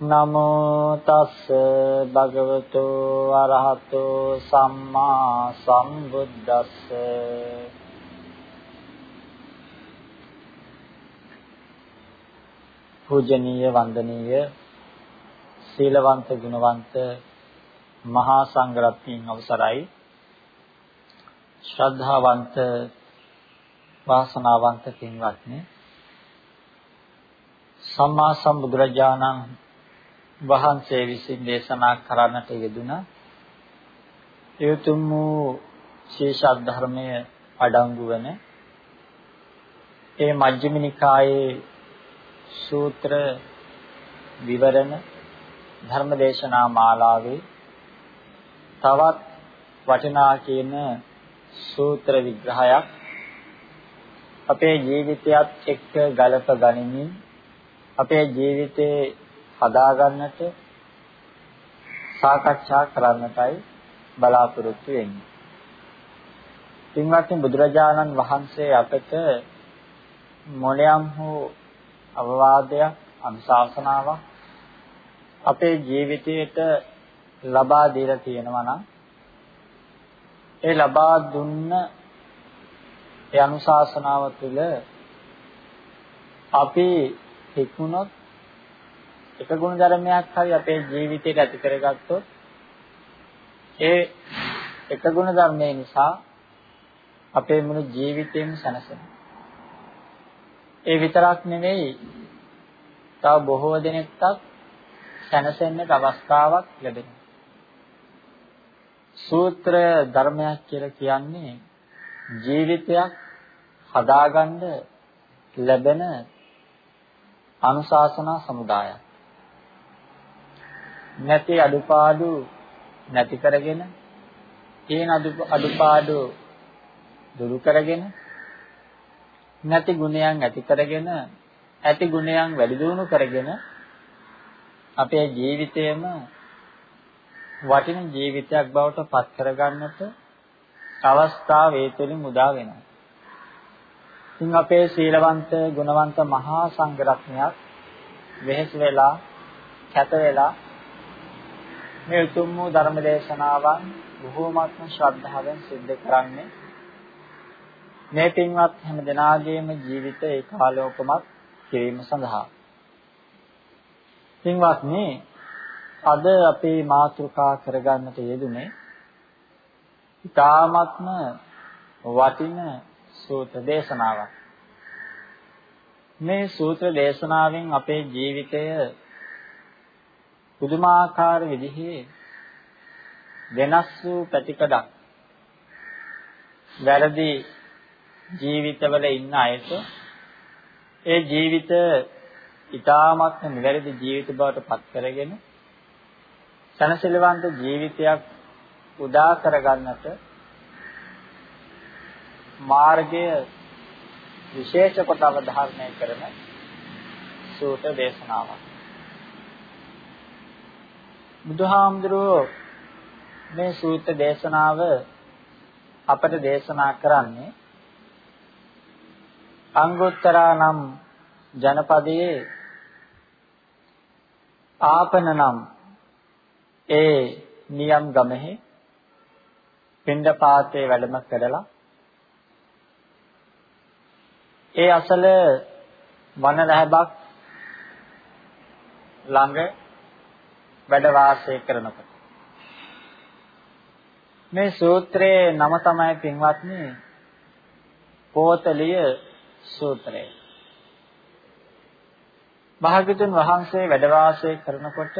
නමෝ තස්ස භගවතු අරහතෝ සම්මා සම්බුද්දස්ස. පූජනීය වන්දනීය සීලවන්ත ගුණවන්ත මහා සංඝරත්නයන් අවසරයි. ශ්‍රද්ධාවන්ත වාසනාවන්ත පින්වත්නි සම්මා සම්බුදුරජාණන් වහන්සේ විසින් දේශනා කරන්නට යෙදුනා ඒ උතුම් වූ ශේෂ ධර්මයේ අඩංගු වන ඒ මජ්ක්‍ධිම නිකායේ සූත්‍ර විවරණ ධර්මදේශනා මාලාවේ තවත් වටිනා කියන සූත්‍ර විග්‍රහයක් අපේ ජීවිතයත් එක්ක ගලප ගනිමින් අපේ ජීවිතේ හදාගන්නට සාකච්ඡා කරන්නටයි බලාපොරොත්තු වෙන්නේ. පින්වත්නි බුදුරජාණන් වහන්සේ අපට මොනියම් හෝ අවවාදයක් අනුශාසනාවක් අපේ ජීවිතයට ලබා දීලා තියෙනවා නම් ඒ ලබා දුන්න ඒ අනුශාසනාව තුළ අපි හික්මුණොත් එක ගුණ ධර්මයක් හරි අපේ ජීවිතයට ඇති කරගත්තොත් ඒ එක ගුණ ධර්මයේ නිසා අපේ මුළු ජීවිතේම සැනසෙනවා. ඒ විතරක් නෙවෙයි තව බොහෝ දෙනෙක්ට සැනසෙන්නට අවස්ථාවක් ලැබෙනවා. සූත්‍ර ධර්මයක් කියලා කියන්නේ ජීවිතයක් හදාගන්න ලැබෙන අනුශාසනා සමුදායක්. නැති අඩුපාඩු නැති කරගෙන තියෙන අඩුපාඩු දුරු කරගෙන නැති ගුණයන් ඇති කරගෙන ඇති ගුණයන් වැඩි දියුණු කරගෙන අපේ ජීවිතයම වටින ජීවිතයක් බවට පත් කරගන්නට අවස්ථාව ඒ තුලින් උදා වෙනවා. ඉතින් අපේ සීලවන්ත ගුණවන්ත මහා සංඝරත්නයක් වෙහෙස වෙලා කැත වෙලා මේ උතුම් වූ ධර්ම දේශනාවන් බොහෝමත්ම ශ්‍රද්ධාවෙන් සිද්ධ කරන්නේ මේ පින්වත් හැම දෙනාගේම ජීවිත ඒකාලෝකමත් කිරීම සඳහා. පින්වත්නි අද අපේ මාතෘකා කරගන්නට යෙදුනේ ඊ타ත්ම වටින සූත්‍ර දේශනාවක්. මේ සූත්‍ර දේශනාවෙන් අපේ ජීවිතය පුදුමාකාර විදිහේ වෙනස් වූ පැතිකඩක් වැරදි ජීවිතවල ඉන්න අයට ඒ ජීවිත ඊටාත්ම නිවැරදි ජීවිත බවට පත් කරගෙන සනසිලවන්ත ජීවිතයක් උදා කරගන්නට මාර්ගය විශේෂ කොට අවධාරණය කරන සූත්‍ර දේශනාවක්. බුදුහාමුදුරුවෝ මේ සූත්‍ර දේශනාව අපට දේශනා කරන්නේ අංගුත්තරා නම් ජනපදයේ ආපන නම් ඒ නියම් ගමෙහි පින්ඩපාතේ වැඩම කරලා ඒ අසල වන රැබක් ළඟ වැඩ වාසය කරනකොට මේ සූත්‍රයේ නම තමයි පින්වත්නි පෝතලිය සූත්‍රය. භාග්‍යතුන් වහන්සේ වැඩ වාසය කරනකොට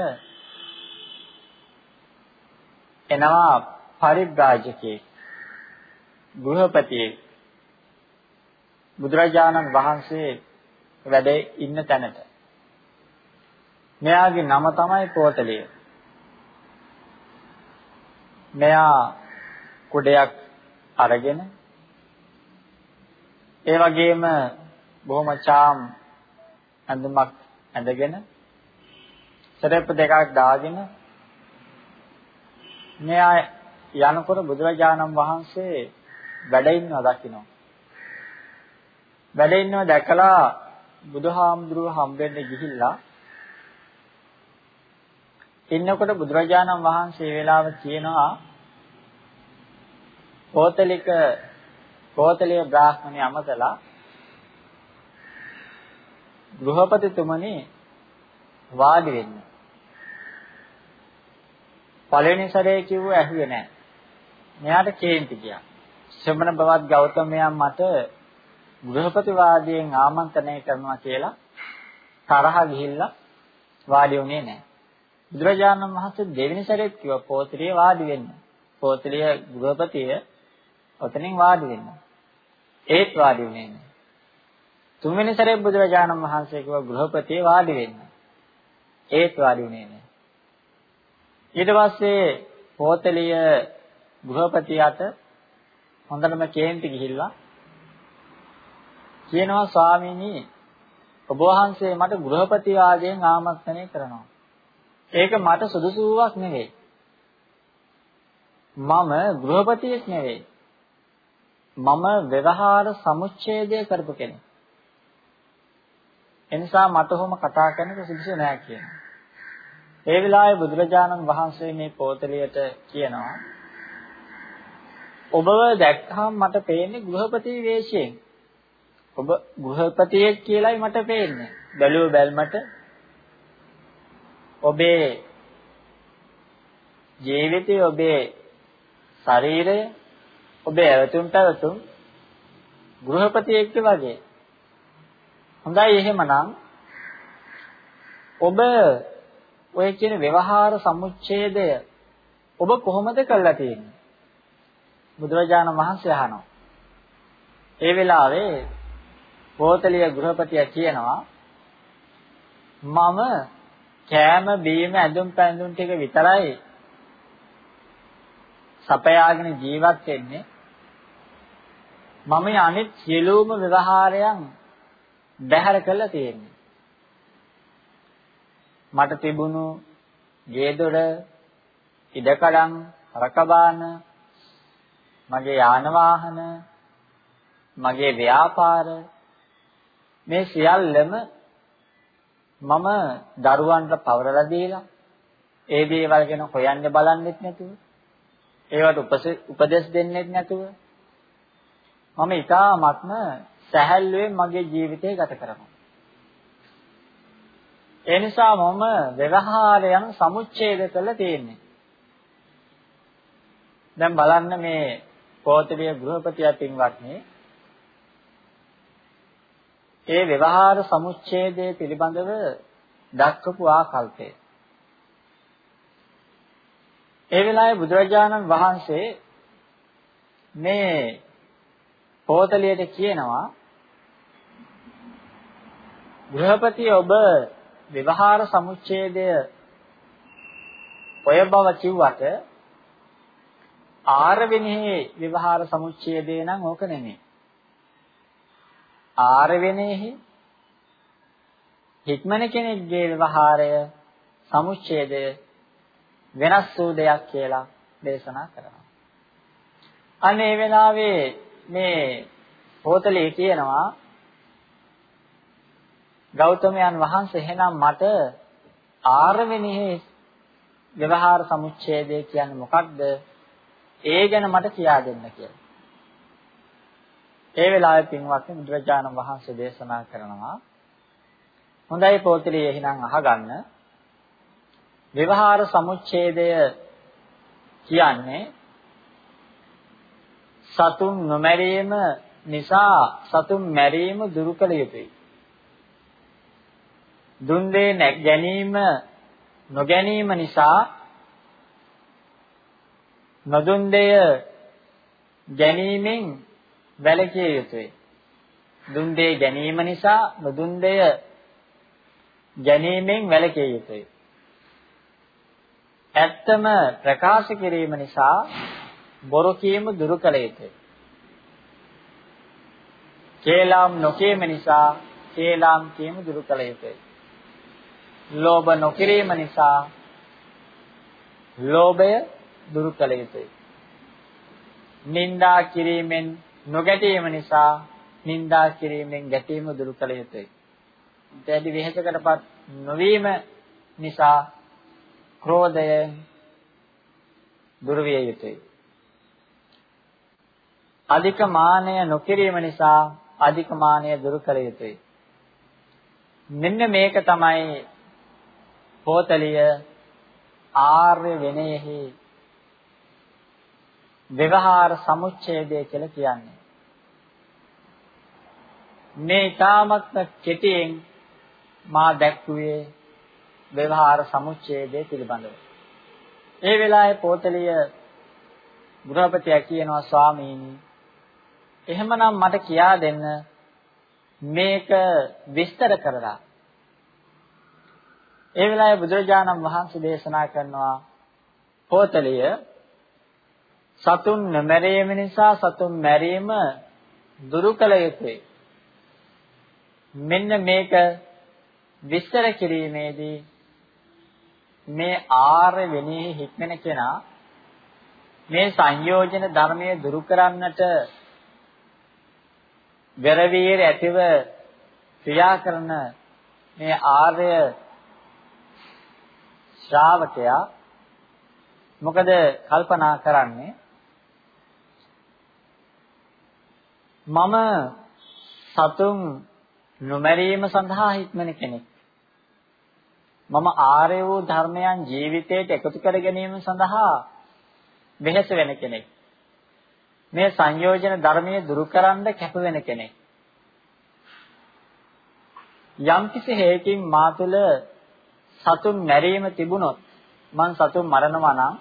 එනවා පරිබ්‍රාජකේ ගෘහපතියේ බුදුරජාණන් වහන්සේ වැඩ ඉන්න තැනට මෙයාගේ නම තමයි පෝතලිය. මෙයා කුඩයක් අරගෙන ඒ වගේම බොහොම චාම් ඇඳුමක් ඇඳගෙන සරප්ප දෙකක් දාගෙන මෙයා යනකොට බුදුරජාණන් වහන්සේ වැඩ ඉන්නවා දකින්න. වැඩ ඉන්නව දැකලා බුදුහාමුදුරුව හම්බෙන්න ගිහිල්ලා ඉන්නකොට බුදුරජාණන් වහන්සේ වේලාව කියනවා කෝතලික කෝතලීය බ්‍රාහ්මණය අමතලා ගෘහපතිතුමනි වාඩි වෙන්න. පළවෙනි සැරේ කිව්ව ඇහුවේ නැහැ. මෙයාට කේන්ති ගියා. ශ්‍රමණ බවත් ගෞතමයන් මට ගෘහපති වාදයෙන් ආමන්ත්‍රණය කරනවා කියලා තරහ ගිහිල්ලා වාඩි වුණේ නැහැ. බුදුරජාණන් වහන්සේ දෙවෙනි සැරේත් කිව්වා පෝතලිය වාඩි වෙන්න. පෝතලිය ගෘහපතිය ඔතනින් වාඩි වෙන්න. ඒත් වාඩි වුණේ නැහැ. තුන්වෙනි සැරේ බුදුරජාණන් වහන්සේ කිව්වා ගෘහපතිය වාඩි වෙන්න. ඒත් වාඩි වුණේ නැහැ. ඊට පස්සේ පෝතලිය ගෘහපතියට හොඳටම කේන්ති ගිහිල්ලා කියනවා ස්වාමීනි ඔබ වහන්සේ මට ගෘහපති ආදීන් ආමන්ත්‍රණය කරනවා. ඒක මට සුදුසුවක් නෙවෙයි. මම ගෘහපතියෙක් නෙවෙයි. මම ව්‍යවහාර සමුච්ඡේදය කරපු කෙනෙක්. එනිසා මට ඔහොම කතා කරන්න සුදුසු නෑ කියනවා. ඒ වෙලාවේ බුදුරජාණන් වහන්සේ මේ පොතලියට කියනවා ඔබව දැක්කහම මට පේන්නේ ගෘහපති වේශයෙන්. ඔබ ගෘහපතියෙක් කියලායි මට පේන්නේ. බැලුව බැල්මට ඔබේ ජීවිතය ඔබේ ශරීරය ඔබේ ඇවතුම් පැවතුම් ගෘහපතියෙක් වගේ. හොඳයි එහෙමනම් ඔබ ඔය කියන ව්‍යවහාර සමුච්ඡේදය ඔබ කොහොමද කරලා තියෙන්නේ? බුදුරජාණන් වහන්සේ අහනවා. ඒ වෙලාවේ පෝතලිය ගෘහපතිය කියනවා මම කෑම බීම ඇඳුම් පැළඳුම් ටික විතරයි සපයාගෙන ජීවත් වෙන්නේ. මම අනිත් සියලුම ව්‍යවහාරයන් බැහැර කළා තියෙන්නේ. මට තිබුණු ගේදොර ඉඩකඩම් රකබාන මගේ යාන වාහන මගේ ව්‍යාපාර මේ සියල්ලම මම දරුවන්ට පවරලා දීලා ඒ දේවල් ගැන හොයන්න බලන්නෙත් නැතුව ඒවට උපදෙස් දෙන්නෙත් නැතුව මම ඊටාත්ම සැහැල්ලුවෙන් මගේ ජීවිතය ගත කරනවා. ඒ නිසා මම ව්‍යවහාරයන් සමුච්ඡේද කරලා තියෙන්නේ. දැන් බලන්න මේ කෝතලිය ගෘහපතිය පින්වත්නි ඒ ව්‍යවහාර සමුච්ඡේදයේ පිළිබඳව දක්වපු ආකල්පය. ඒ වෙලාවේ බුදුරජාණන් වහන්සේ මේ පොතලියට කියනවා ගෘහපති ඔබ විවහාර සමුච්ඡේදය ඔය බව කිව්වට ආරවෙනෙහි විවහාර සමුච්ඡේදය නම් ඕක නෙමෙයි. ආරවෙනෙහි හික්මන කෙනෙක්ගේ විවහාරය සමුච්ඡේදය වෙනස් වූ දෙයක් කියලා දේශනා කරනවා. අනේ වෙලාවේ මේ පොතලේ කියනවා ගෞතමයන් වහන්සේ එහෙනම් මට ආරවෙනෙහි ව්‍යවහාර සමුච්ඡේදය කියන්නේ මොකක්ද? ඒ ගැන මට කියා දෙන්න කියලා. ඒ වෙලාවේ පින්වත්නි බුදුරජාණන් වහන්සේ දේශනා කරනවා හොඳයි පොතලේ එහෙනම් අහගන්න. ව්‍යවහාර සමුච්ඡේදය කියන්නේ සතුන් නොමැරීම නිසා සතුන් මැරීම දුරු කළ යුතුයි. දුන් දේ ගැනීම නොගැනීම නිසා නොදුන් දෙය ගැනීමෙන් වැළකිය යුතුයි. දුන් දේ ගැනීම නිසා නොදුන් දෙය ගැනීමෙන් වැළකිය යුතුයි. ඇත්තම ප්‍රකාශ කිරීම නිසා බොරු කීම දුරු කළ යුතුයි. කේලම් නොකීම නිසා කේලම් කීම දුරු කළ යුතුයි. ලෝභ නොකිරීම නිසා ලෝභය දුරු කළ යුතුයි. නින්දා කිරීමෙන් නොගැටීම නිසා නින්දා කිරීමෙන් ගැටීම දුරු කළ යුතුයි. දැඩි වෙහෙසකටපත් නොවීම නිසා ක්‍රෝධය දුරු විය යුතුයි. අධික මානය නොකිරීම නිසා අධික මානය දුරු කළ යුතුයි. මෙන්න මේක තමයි පොතලිය ආර්ය විනයෙහි ව්‍යවහාර සමුච්ඡේදය කියලා කියන්නේ. මේ ඊ타මත්ම කෙටියෙන් මා දැක්ුවේ ව්‍යවහාර සමුච්ඡේදය පිළිබඳව. ඒ වෙලාවේ පොතලිය ගෘහපතියා කියනවා ස්වාමීනි එහෙමනම් මට කියා දෙන්න මේක විස්තර කරලා. ඒ වෙලාවේ බුදුරජාණන් වහන්සේ දේශනා කරනවා පොතලිය සතුන් නොමැරීම නිසා සතුන් මැරීම දුරු කළ යුතුයි. මෙන්න මේක විස්තර කිරීමේදී මේ ආර්ය විනයෙහි හික්මන කෙනා මේ සංයෝජන ධර්මයේ දුරු කරන්නට වෙරවීර ඇතිව ක්‍රියා කරන මේ ආර්ය ශ්‍රාවකයා මොකද කල්පනා කරන්නේ? මම සතුන් නොමැරීම සඳහා හික්මන කෙනෙක්. මම ආර්ය වූ ධර්මයන් ජීවිතයට එකතු කර ගැනීම සඳහා වෙහෙස වෙන කෙනෙක්. මේ සංයෝජන ධර්මයේ දුරු කරන්න කැප වෙන කෙනෙක්. යම්කිසි හේකින් මා තුළ සතුන් මැරීම තිබුණොත් මං සතුන් මරනවා නම්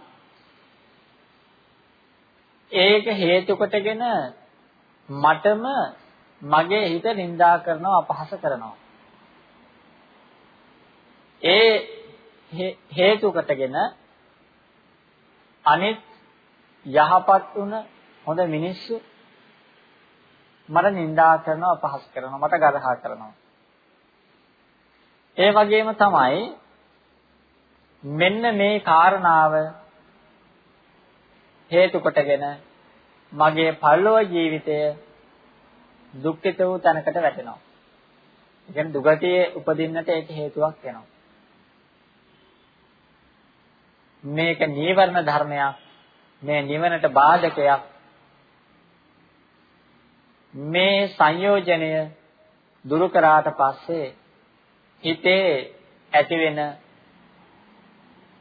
ඒක හේතු කොටගෙන මටම මගේ හිත නිඳා කරනවා අපහාස කරනවා. ඒ හේතු කොටගෙන අනිත් යහපත් වුණ හොඳ මිනිස්සු මට නිඳා කරනවා අපහාස කරනවා මට ගරහා කරනවා. ඒ වගේම තමයි මෙන්න මේ කාරණාව හේතු කොටගෙන මගේ පරලෝක ජීවිතය දුක්ඛිත වූ තැනකට වැටෙනවා. ඒ කියන්නේ දුගතියේ උපදින්නට ඒක හේතුවක් වෙනවා. මේක නීවරණ ධර්මයක්. මේ නිවනට බාධකයක්. මේ සංයෝජනය දුරු කරාට පස්සේ හිතේ ඇතිවෙන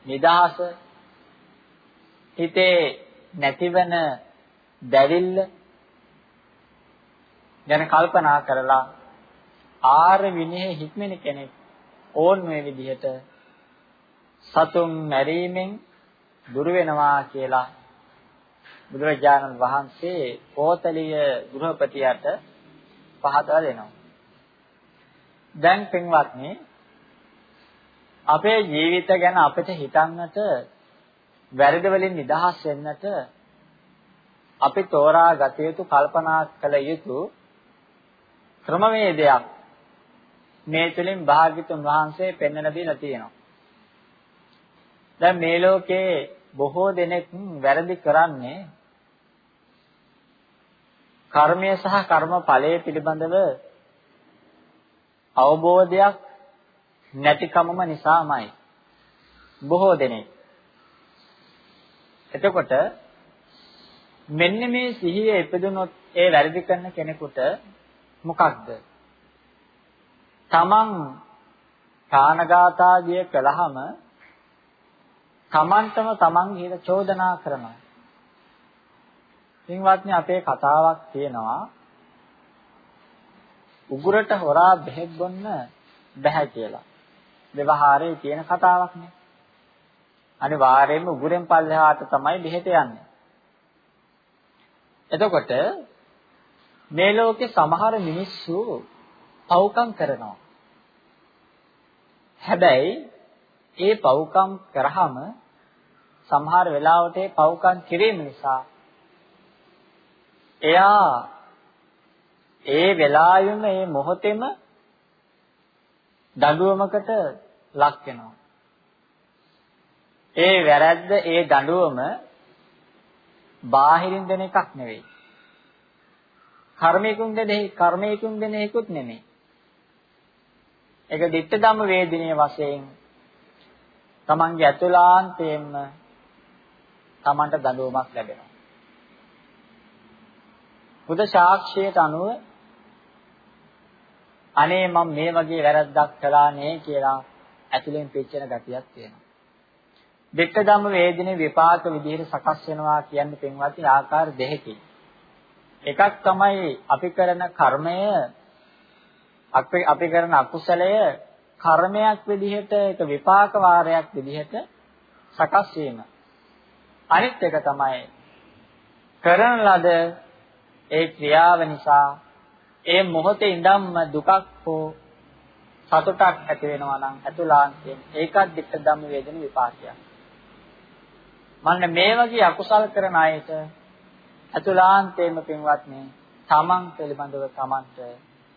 නිදහස හිතේ නැතිවෙන දැවිල්ල ගැන කල්පනා කරලා ආර්ය විනයෙහි හික්මෙන කෙනෙක් ඕන් මේ විදිහට සතුන් මැරීමෙන් දුර වෙනවා කියලා බුදුරජාණන් වහන්සේ කෝතලිය ගෘහපතියට පහදා දෙනවා. දැන් පින්වත්නි අපේ ජීවිත ගැන අපිට හිතන්නට වැරදි වලින් නිදහස් වෙන්නට අපි තෝරා ගත යුතු කල්පනා කළ යුතු ක්‍රමවේදයක් මේ තුලින් භාග්‍යතුන් වහන්සේ පෙන්වන දීලා තියෙනවා. දැන් මේ ලෝකේ බොහෝ දෙනෙක් වැරදි කරන්නේ කර්මය සහ කර්මඵලය පිළිබඳව අවබෝධයක් නැතිකමම නිසාමයි බොහෝ දෙනෙක් එතකොට මෙන්න මේ සිහිය ඉපදුනොත් ඒ වැරදි කරන කෙනෙකුට මොකක්ද තමන් කානගාතාදිය කළාම තමන්ටම තමන්ගේ හිත චෝදනා කරනවා පින්වත්නි අපේ කතාවක් තියෙනවා උගුරට හොරා බෙහෙත් බොන්න බෑ කියලා. ව්‍යවහාරයේ තියෙන කතාවක් නේ. අනිවාර්යයෙන්ම උගුරෙන් පල්ලෙහාට තමයි බෙහෙත යන්නේ. එතකොට මේ ලෝකේ සමහර මිනිස්සු පව්කම් කරනවා. හැබැයි ඒ පව්කම් කරාම සමහර වෙලාවට ඒ පව්කම් කිරීම නිසා එයා ඒ වෙලාවෙම ඒ මොහොතේම දඬුවමකට ලක් වෙනවා. ඒ වැරද්ද ඒ දඬුවම බාහිරින් දෙන එකක් නෙවෙයි. කර්මයකින් දෙන කර්මයකින් දෙන එකකුත් නෙමෙයි. ඒක ditta ධම්ම වේදිනිය වශයෙන් තමන්ගේ අතුලාන්තයෙන්ම තමන්ට දඬුවමක් ලැබෙනවා. බුද්ධ ශාක්ෂයට අනුව අනේ මම මේ වගේ වැරද්දක් කළා නේ කියලා ඇතුලෙන් පිච්චෙන ගතියක් තියෙනවා. දෙක්ක ධම්ම වේදිනේ විපාක විදිහට සකස් වෙනවා කියන්නේ පින්වත්නි ආකාර දෙකකින්. එකක් තමයි අපි කරන කර්මය අපි අපි කරන අකුසලය කර්මයක් විදිහට ඒක විපාක වාරයක් විදිහට සකස් වීම. අනිත් එක තමයි කරන ලද ඒ ක්‍රියාව නිසා ඒ මොහොතේ ඉඳන්ම දුකක් හෝ සතුටක් ඇති වෙනවා නම් අතුලාන්තයෙන් ඒකත් ਦਿੱත්ත ධම්ම වේදන විපාකයක්. මන්න මේ වගේ අකුසල් කරන අයට අතුලාන්තයෙන්ම පින්වත්නි තමන් පිළිබඳව තමන්ට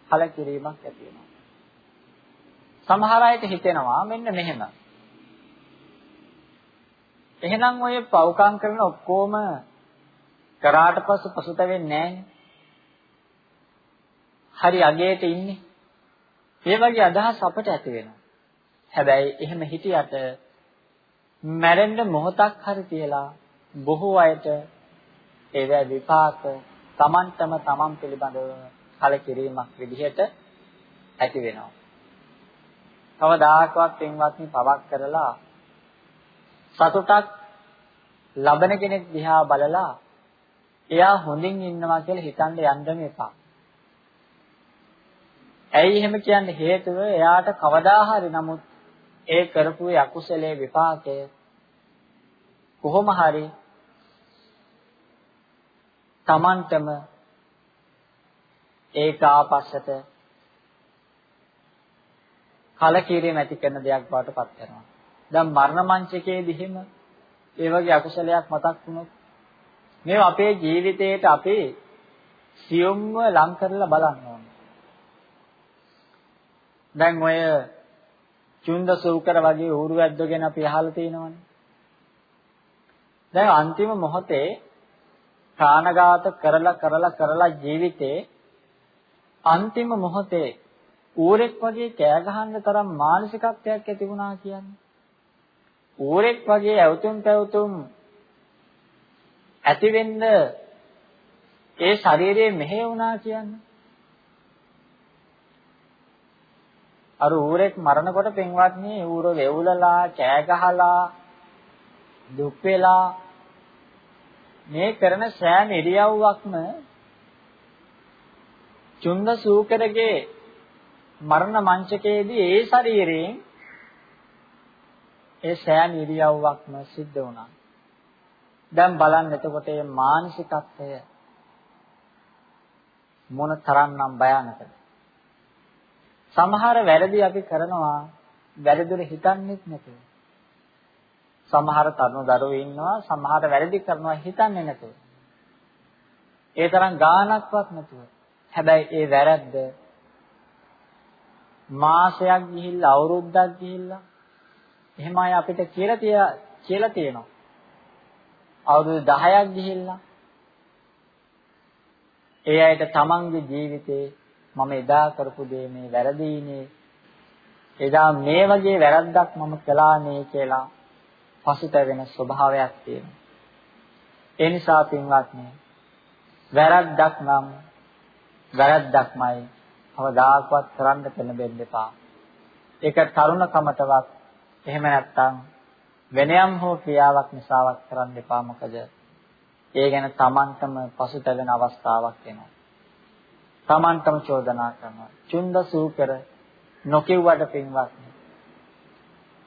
කලකිරීමක් ඇති වෙනවා. සමහර අයට හිතෙනවා මෙන්න මෙහෙම. එහෙනම් ඔය පව්කම් කරන ඔක්කොම කරාට පස්සේ පසුතැවෙන්නේ නැහැ. හරි අගේට ඉන්නේ. ඒ වගේ අදහස් අපට ඇති වෙනවා. හැබැයි එහෙම හිටියට මැරෙන්න මොහොතක් හරි කියලා බොහෝ අයට ඒවා විපාක Tamanටම Taman පිළිබඳව කලකිරීමක් විදිහට ඇති වෙනවා. කවදාකවත් පින්වත්නි පවක් කරලා සතුටක් ලබන කෙනෙක් දිහා බලලා එයා හොඳින් ඉන්නවා කියලා හිතන්න යන්නම එපා. ඇයි එහෙම කියන්නේ හේතුව එයාට කවදා හරි නමුත් ඒ කරපු අකුසලයේ විපාකය කොහොම හරි Tamanටම ඒක ආපස්සට කලකිරීම ඇති කරන දෙයක් බවට පත් වෙනවා. දැන් මරණ මංචකයේදී හිම ඒ වගේ අකුසලයක් මතක් වුණොත් මේ අපේ ජීවිතේට අපි සියුම්ව ලං කරලා බලන්න ඕනේ. දැන් ඔය චුන්ද සූකර වගේ ඌරු වැද්දෝ ගැන අපි අහලා තියෙනවනේ. දැන් අන්තිම මොහොතේ ප්‍රාණඝාත කරලා කරලා කරලා ජීවිතේ අන්තිම මොහොතේ ඌරෙක් වගේ කෑ ගහන්න තරම් මානසිකත්වයක් ඇති වුණා කියන්නේ. ඌරෙක් වගේ ඇවතුම් පැවතුම් ඇති වෙන්න ඒ ශරීරයේ මෙහෙ වුණා කියන්නේ. අර ඌරෙක් මරනකොට පින්වත්නි ඌර වෙවුලලා කෑ ගහලා දුක් වෙලා මේ කරන සෑම ඉරියව්වක්ම චුන්ද සූකරගේ මරණ මංචකයේදී ඒ ශරීරයෙන් ඒ සෑම ඉරියව්වක්ම සිද්ධ වුණා. දැන් බලන්න එතකොට මේ මානසිකත්වය මොන තරම්නම් භයානකද? සමහර වැරදි අපි කරනවා වැරදිද හිතන්නේත් නැතුව. සමහර තරුණ දරුවෝ ඉන්නවා සමහර වැරදි කරනවා හිතන්නේ නැතුව. ඒ තරම් ගාණක්වත් නැතුව. හැබැයි ඒ වැරද්ද මාසයක් ගිහිල්ලා අවුරුද්දක් ගිහිල්ලා එහෙම අය අපිට කියලා තිය කියලා තියෙනවා. අවුරුදු 10ක් ගිහිල්ලා ඒ අයට තමන්ගේ ජීවිතේ මම එදා කරපු දේ මේ වැරදීනේ එදා මේ වගේ වැරද්දක් මම කළානේ කියලා පසුතැවෙන ස්වභාවයක් තියෙනවා. ඒ නිසා පින්වත්නි වැරද්දක් නම් වැරද්දක්මයි කවදාකවත් කරන්න පෙළඹෙන්න එපා. ඒක තරුණකමටවත් එහෙම නැත්නම් වෙනයම් හෝ ක්‍රියාවක් නිසාවක් කරන්න එපා මොකද ඒ ගැන Tamanටම පසුතැවෙන අවස්ථාවක් එනවා. Tamanටම චෝදනා කරනවා. චුන්ද සූකර නොකියුවට පින්වත්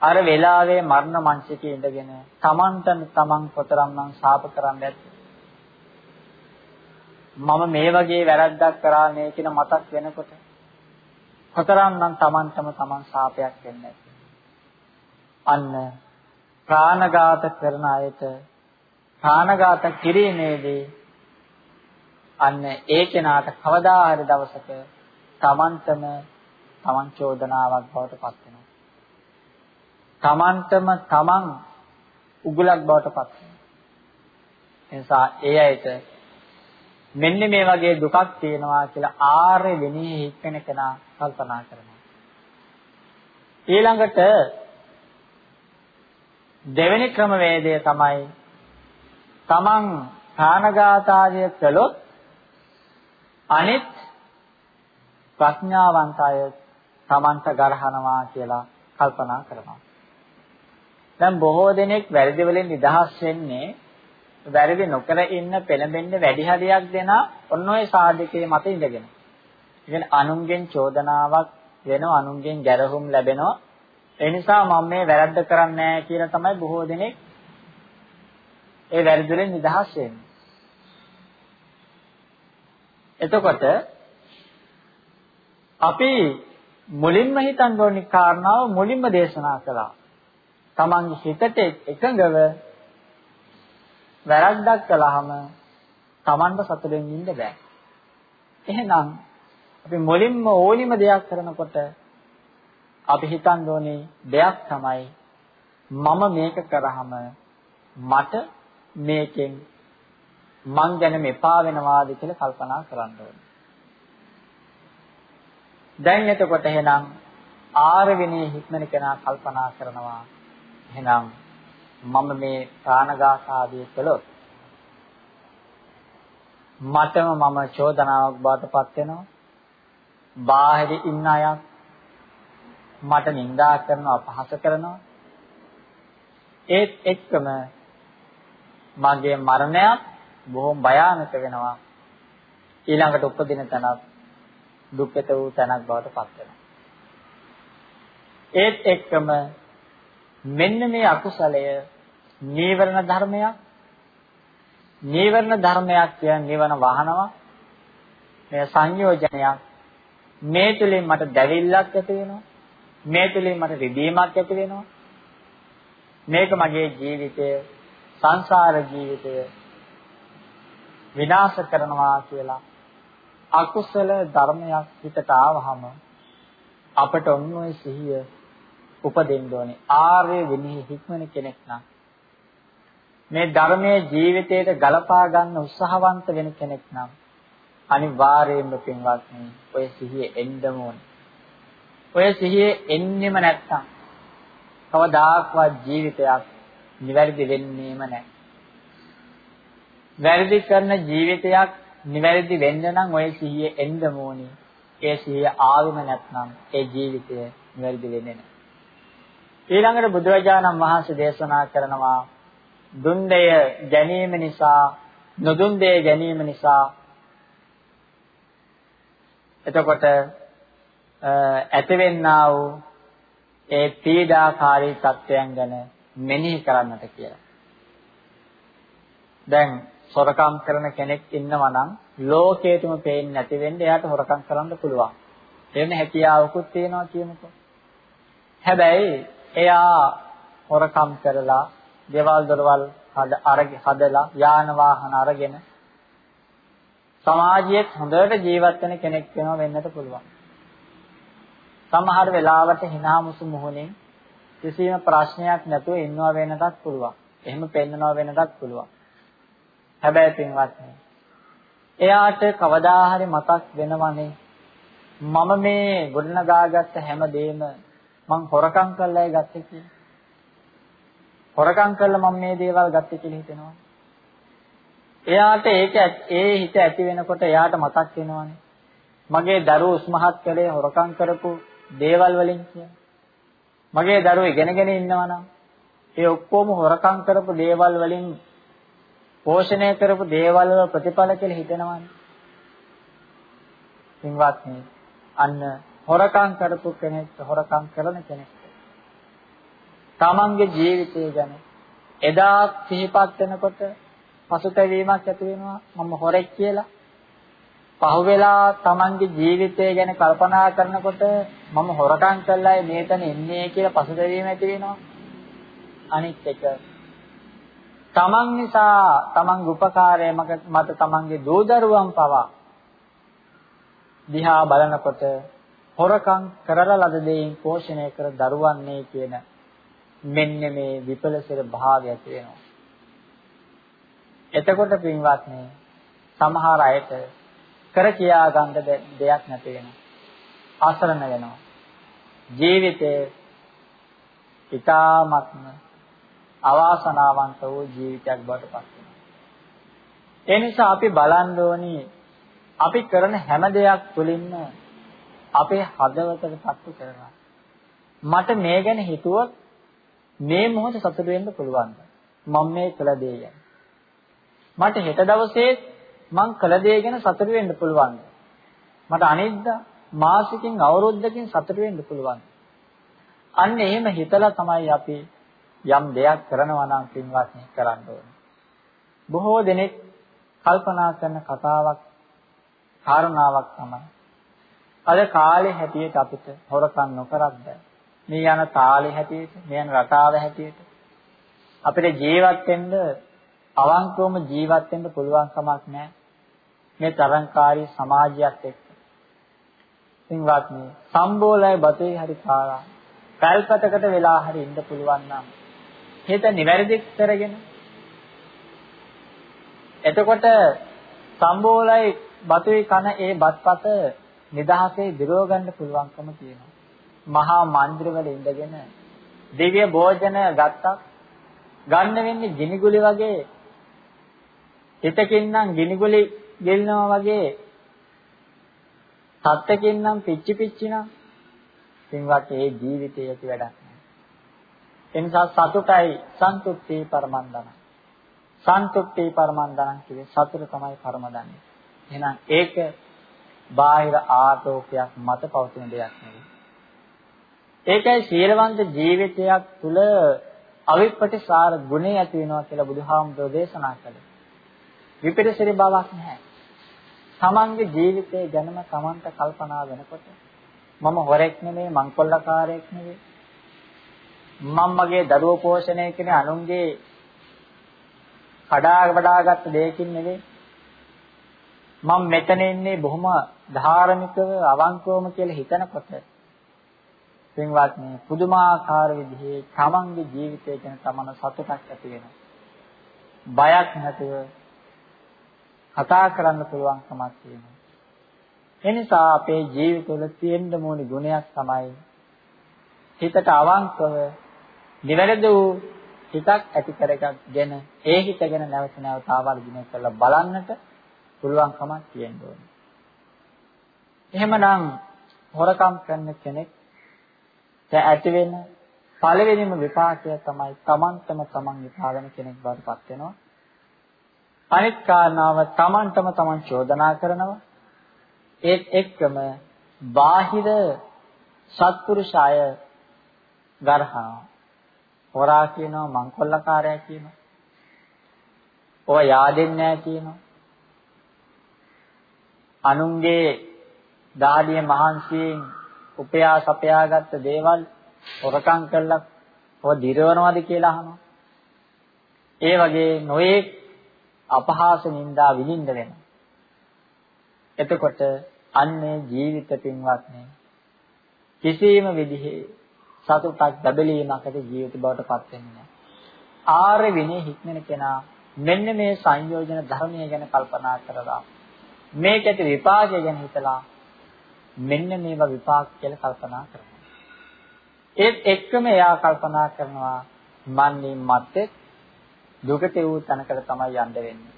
අර වෙලාවේ මරණ මංචකේ ඉඳගෙන Tamanටම Taman කොතරම්නම් ශාප කරන්න ඇද්ද? මම මේ වගේ වැරද්දක් කරා නේ කියන මතක් වෙනකොට කොතරම්නම් Tamanටම Taman ශාපයක් වෙන්නේ අන්න ප්‍රාණඝාත කරන අයට ප්‍රාණඝාත කිරීමේදී අන්න ඒ කෙනාට කවදා හරි දවසක Tamanටම Taman චෝදනාවක් බවට පත් වෙනවා. Tamanටම Taman උගලක් බවට පත් වෙනවා. එනිසා ඒ අයට මෙන්න මේ වගේ දුකක් තියෙනවා කියලා ආර්ය විනී හික්කෙන කෙනා කල්පනා කරනවා. ඊළඟට දෙවෙනි ක්‍රමවේදය තමයි තමන් ප්‍රාණඝාතාය කළොත් අනිත් ප්‍රඥාවන්ත අය තමන්ට ගරහනවා කියලා කල්පනා කරනවා. දැන් බොහෝ දෙනෙක් වැරදි වලින් නිදහස් වෙන්නේ වැරදි නොකර ඉන්න පෙළඹෙන්න වැඩි හරියක් දෙනා ඔන්න ඔය සාධකයේ මත ඉඳගෙන. ඉතින් අනුන්ගෙන් චෝදනාවක් වෙනවා අනුන්ගෙන් ගැරහුම් ලැබෙනවා. ඒ නිසා මම මේ වැරද්ද කරන්නේ නැහැ කියලා තමයි බොහෝ දෙනෙක් ඒ වැරදි වලින් නිදහස් වෙන්නේ. එතකොට අපි මුලින්ම හිතන්න ඕනි කාරණාව මුලින්ම දේශනා කළා. තමන්ගේ හිතට එකඟව වැරද්දක් කළාම තමන්ට සතුටින් ඉන්න බෑ. එහෙනම් අපි මුලින්ම ඕනිම දෙයක් කරනකොට අපි හිතන්න ඕනේ දෙයක් තමයි මම මේක කරාම මට මේකෙන් මං ගැන මෙපා වෙනවාද කියලා කල්පනා කරන්න ඕනේ. දැන් එතකොට එහෙනම් ආරවිනේ හික්මන කෙනා කල්පනා කරනවා එහෙනම් මම මේ ප්‍රාණඝාතාදී කළොත් මටම මම චෝදනාවක් බාටපත් වෙනවා. බාහිර ඉන්න අය මට නිඳා කරනවා අපහාස කරනවා. ඒත් එක්කම මගේ මරණයත් බොහොම භයානක වෙනවා. ඊළඟට උපදින තැනත් දුක්ඛිත වූ තැනක් බවට පත් වෙනවා. ඒත් එක්කම මෙන්න මේ අකුසලය නීවරණ ධර්මයක් නීවරණ ධර්මයක් කියන්නේ නිවන වහනවා. මේ සංයෝජනයක් මේ තුලින් මට දැවිල්ලක් ඇති වෙනවා. මේ තුලින් මට රිදීමක් ඇති වෙනවා. මේක මගේ ජීවිතය සංසාර ජීවිතය විනාශ කරනවා කියලා අකුසල ධර්මයක් හිතට ආවහම අපට ඔන්න ඔය සිහිය උපදින්න ඕනේ ආර්ය විනී හික්මන කෙනෙක් නම් මේ ධර්මයේ ජීවිතයට ගලපා ගන්න උත්සාහවන්ත වෙන කෙනෙක් නම් අනිවාර්යයෙන්ම පින්වත්නි ඔය සිහිය එන්නම ඕනේ. ඔය සිහිය එන්නෙම නැත්තම් කවදාක්වත් ජීවිතයක් නිවැරදි වෙන්නේම නැහැ. වැරදි කරන ජීවිතයක් නිවැරදි වෙන්න නම් ඔය සිහිය එන්නම ඕනේ. ඒ සිහිය ආවෙම නැත්නම් ඒ ජීවිතය නිවැරදි වෙන්නේ නැහැ. ඊළඟට බුදුරජාණන් වහන්සේ දේශනා කරනවා දුන් දෙය ගැනීම නිසා නොදුන් දෙය ගැනීම නිසා එතකොට ඇතිවෙන්නා වූ ඒ පීඩාකාරී තත්වයන් ගැන මෙනෙහි කරන්නට කියලා. දැන් හොරකම් කරන කෙනෙක් ඉන්නවා නම් ලෝකේටම පේන්නේ නැති වෙන්න එයාට හොරකම් කරන්න පුළුවන්. එහෙම හැකියාවකුත් තියෙනවා කියනකො. හැබැයි එයා හොරකම් කරලා, දේවල් දොරවල් හදලා, යාන වාහන අරගෙන සමාජයේ හොඳට ජීවත් වෙන කෙනෙක් වෙනවා වෙන්නත් පුළුවන්. සමහර වෙලාවට hinamusu මුහුණෙන් කිසිම ප්‍රශ්නයක් නැතුව ඉන්නවා වෙනකත් පුළුවන්. එහෙම පෙන්නනවා වෙනකත් පුළුවන්. හැබැයි පින්වත්නි එයාට කවදා හරි මතක් වෙනවනේ මම මේ ගොඩනගාගත්ත හැම දෙෙම මං හොරකම් කළායි ගත්තේ කියලා. හොරකම් කළා මම මේ දේවල් ගත්තේ කියලා හිතෙනවා. එයාට ඒක ඒ හිත ඇති වෙනකොට එයාට මතක් වෙනවනේ. මගේ දරුවෝ උස්මහත් කළේ හොරකම් කරපු දේවල් වලින් කියලා. මගේ දරුවෝ ඉගෙනගෙන ඉන්නවනම් ඒ ඔක්කොම හොරකම් කරපු දේවල් වලින් පෝෂණය කරපු දේවල් වල ප්‍රතිඵල කියලා හිතනවානේ. පින්වත්නි අන්න හොරකම් කරපු කෙනෙක් හොරකම් කරන කෙනෙක් තමන්ගේ ජීවිතය ගැන එදා සිහිපත් වෙනකොට පසුතැවීමක් ඇති වෙනවා. මම හොරෙක් කියලා. පහුවෙලා තමන්ගේ ජීවිතය ගැන කල්පනා කරනකොට මම හොරකම් කළායි මේතන එන්නේ කියලා පසුතැවීම ඇති වෙනවා. අනිත් එක තමන් නිසා තමන්ගේ උපකාරය මත තමන්ගේ දෝදරුවන් පවා දිහා බලනකොට හොරකම් කරලා ලද දෙයින් පෝෂණය කර දරුවන්නේ කියන මෙන්න මේ විපලසර භාවය ඇති වෙනවා. එතකොට පින්වත්නි සමහර අයට කර කියා ගන්න දෙයක් නැති වෙනවා. අසරණ වෙනවා. ජීවිතේ ඊ타ත්ම අවාසනාවන්ත වූ ජීවිතයක් බවට පත් වෙනවා. ඒ නිසා අපි බලන්න ඕනි අපි කරන හැම දෙයක් තුළින්ම අපේ හදවතට පත්තු කරනවා. මට මේ ගැන හිතුවොත් මේ මොහොත සතුට වෙන්න පුළුවන්ද? මම මේ කළ දේ ගැන. මට හෙට දවසේ මං කළ දේ ගැන සතුට වෙන්න පුළුවන්ද? මට අනිද්දා මාසිකින් අවුරුද්දකින් සතුට වෙන්න පුළුවන්ද? අන්න එහෙම හිතලා තමයි අපි යම් දෙයක් කරනවා නම් පින්වත්නි කරන්න ඕනේ. බොහෝ දෙනෙක් කල්පනා කරන කතාවක් කාරණාවක් තමයි අද කාලේ හැටියට අපිට හොරකම් නොකරත් බෑ. මේ යන තාලේ හැටියට, මේ යන රටාව හැටියට අපිට ජීවත් වෙන්න අවංකවම ජීවත් වෙන්න පුළුවන් කමක් නැහැ. මේ තරංකාරී සමාජයත් එක්ක. සිංහාත්මේ සම්බෝලයි බතේ හරි කාලා පැල්පතකට වෙලා හරි ඉන්න පුළුවන් නම් හිත නිවැරදි කරගෙන එතකොට සම්බෝලයි බතුයි කන ඒ බත්පත නිදහසේ දිරව ගන්න පුළුවන්කම තියෙනවා. මහා මන්දිරවල ඉඳගෙන දිව්‍ය භෝජන ගත්තා. ගන්න වෙන්නේ ගිනිගුලි වගේ හිතකින් නම් ගිනිගුලි ගෙල්නවා වගේ සත්‍යකින් නම් පිච්චි පිච්චි නම් පින්වත් ඒ ජීවිතයේ ඇති වැඩක් නෑ. ඒ නිසා සතුටයි සන්තුෂ්ටි පරමන්දන. සන්තුෂ්ටි පරමන්දන කියන්නේ සතුට තමයි පරමදන්නේ. එහෙනම් ඒක බාහිර ආටෝපයක් මත පවතින දෙයක් නෙවෙයි. ඒකයි සීලවන්ත ජීවිතයක් තුළ අවිපටිසාර ගුණය ඇති වෙනවා කියලා බුදුහාමුදුරෝ දේශනා කළේ. විපිරිසිරි බවක් නැහැ. තමන්ගේ ජීවිතය ගැනම තමන්ට කල්පනා වෙනකොට මම හොරෙක් නෙමෙයි මංකොල්ලකාරයෙක් නෙවෙයි මම මගේ දරුවෝ පෝෂණය කරන අනුන්ගේ කඩා වඩාගත් දෙයකින් නෙවෙයි මම මෙතන ඉන්නේ බොහොම ධාර්මිකව අවංකවම කියලා හිතනකොට පින්වත්නි පුදුමාකාර විදිහේ තමන්ගේ ජීවිතය ගැන තමන සතුටක් ඇති වෙනවා. බයක් නැතුව කතා කරන්න පුළුවන්කමක් තියෙනවා. එනිසා අපේ ජීවිතවල තියෙන්න ඕනි ගුණයක් තමයි හිතට අවංකව නිවැරදි වූ හිතක් ඇති කරගන්න ඒ හිත ගැන නැවත නැවත ආවර්ජනය කරලා බලන්නට පුළුවන්කමක් තියෙන්න ඕනේ. එහෙමනම් හොරකම් කරන කෙනෙක් ඇති වෙන පළවෙනිම විපාකය තමයි තමන්ටම තමන් විපාදන කෙනෙක් බවට පත් වෙනවා. අනිත් කාරණාව තමන්ටම තමන් චෝදනා කරනවා. ඒත් එක්කම බාහිර සත්පුරුෂාය ගරහනවා. හොරා කියනවා මංකොල්ලකාරයා කියනවා. ඔය yaadෙන්නේ නැහැ කියනවා. අනුන්ගේ දාඩිය මහන්සියෙන් උපයා සපයාගත්ත දේවල් හොරකම් කළා ඔය දිරවනවද කියලා අහනවා. ඒ වගේ නොයේ අපහාස නින්දා විඳින්න වෙනවා. එතකොට අන්නේ ජීවිත පින්වත්නි කිසියම් විදිහේ සතුටක් බබලීමකට ජීවිත බවට පත් වෙන්නේ නැහැ. ආර්ය විනය හික්මන කෙනා මෙන්න මේ සංයෝජන ධර්මය ගැන කල්පනා කරලා මේක ඇති විපාකය ගැන හිතලා මෙන්න මේවා විපාක කියලා කල්පනා කරනවා. ඒත් එක්කම එයා කල්පනා කරනවා මන්නේ මත්තේ දුකට වූ තැනකට තමයි යන්න වෙන්නේ.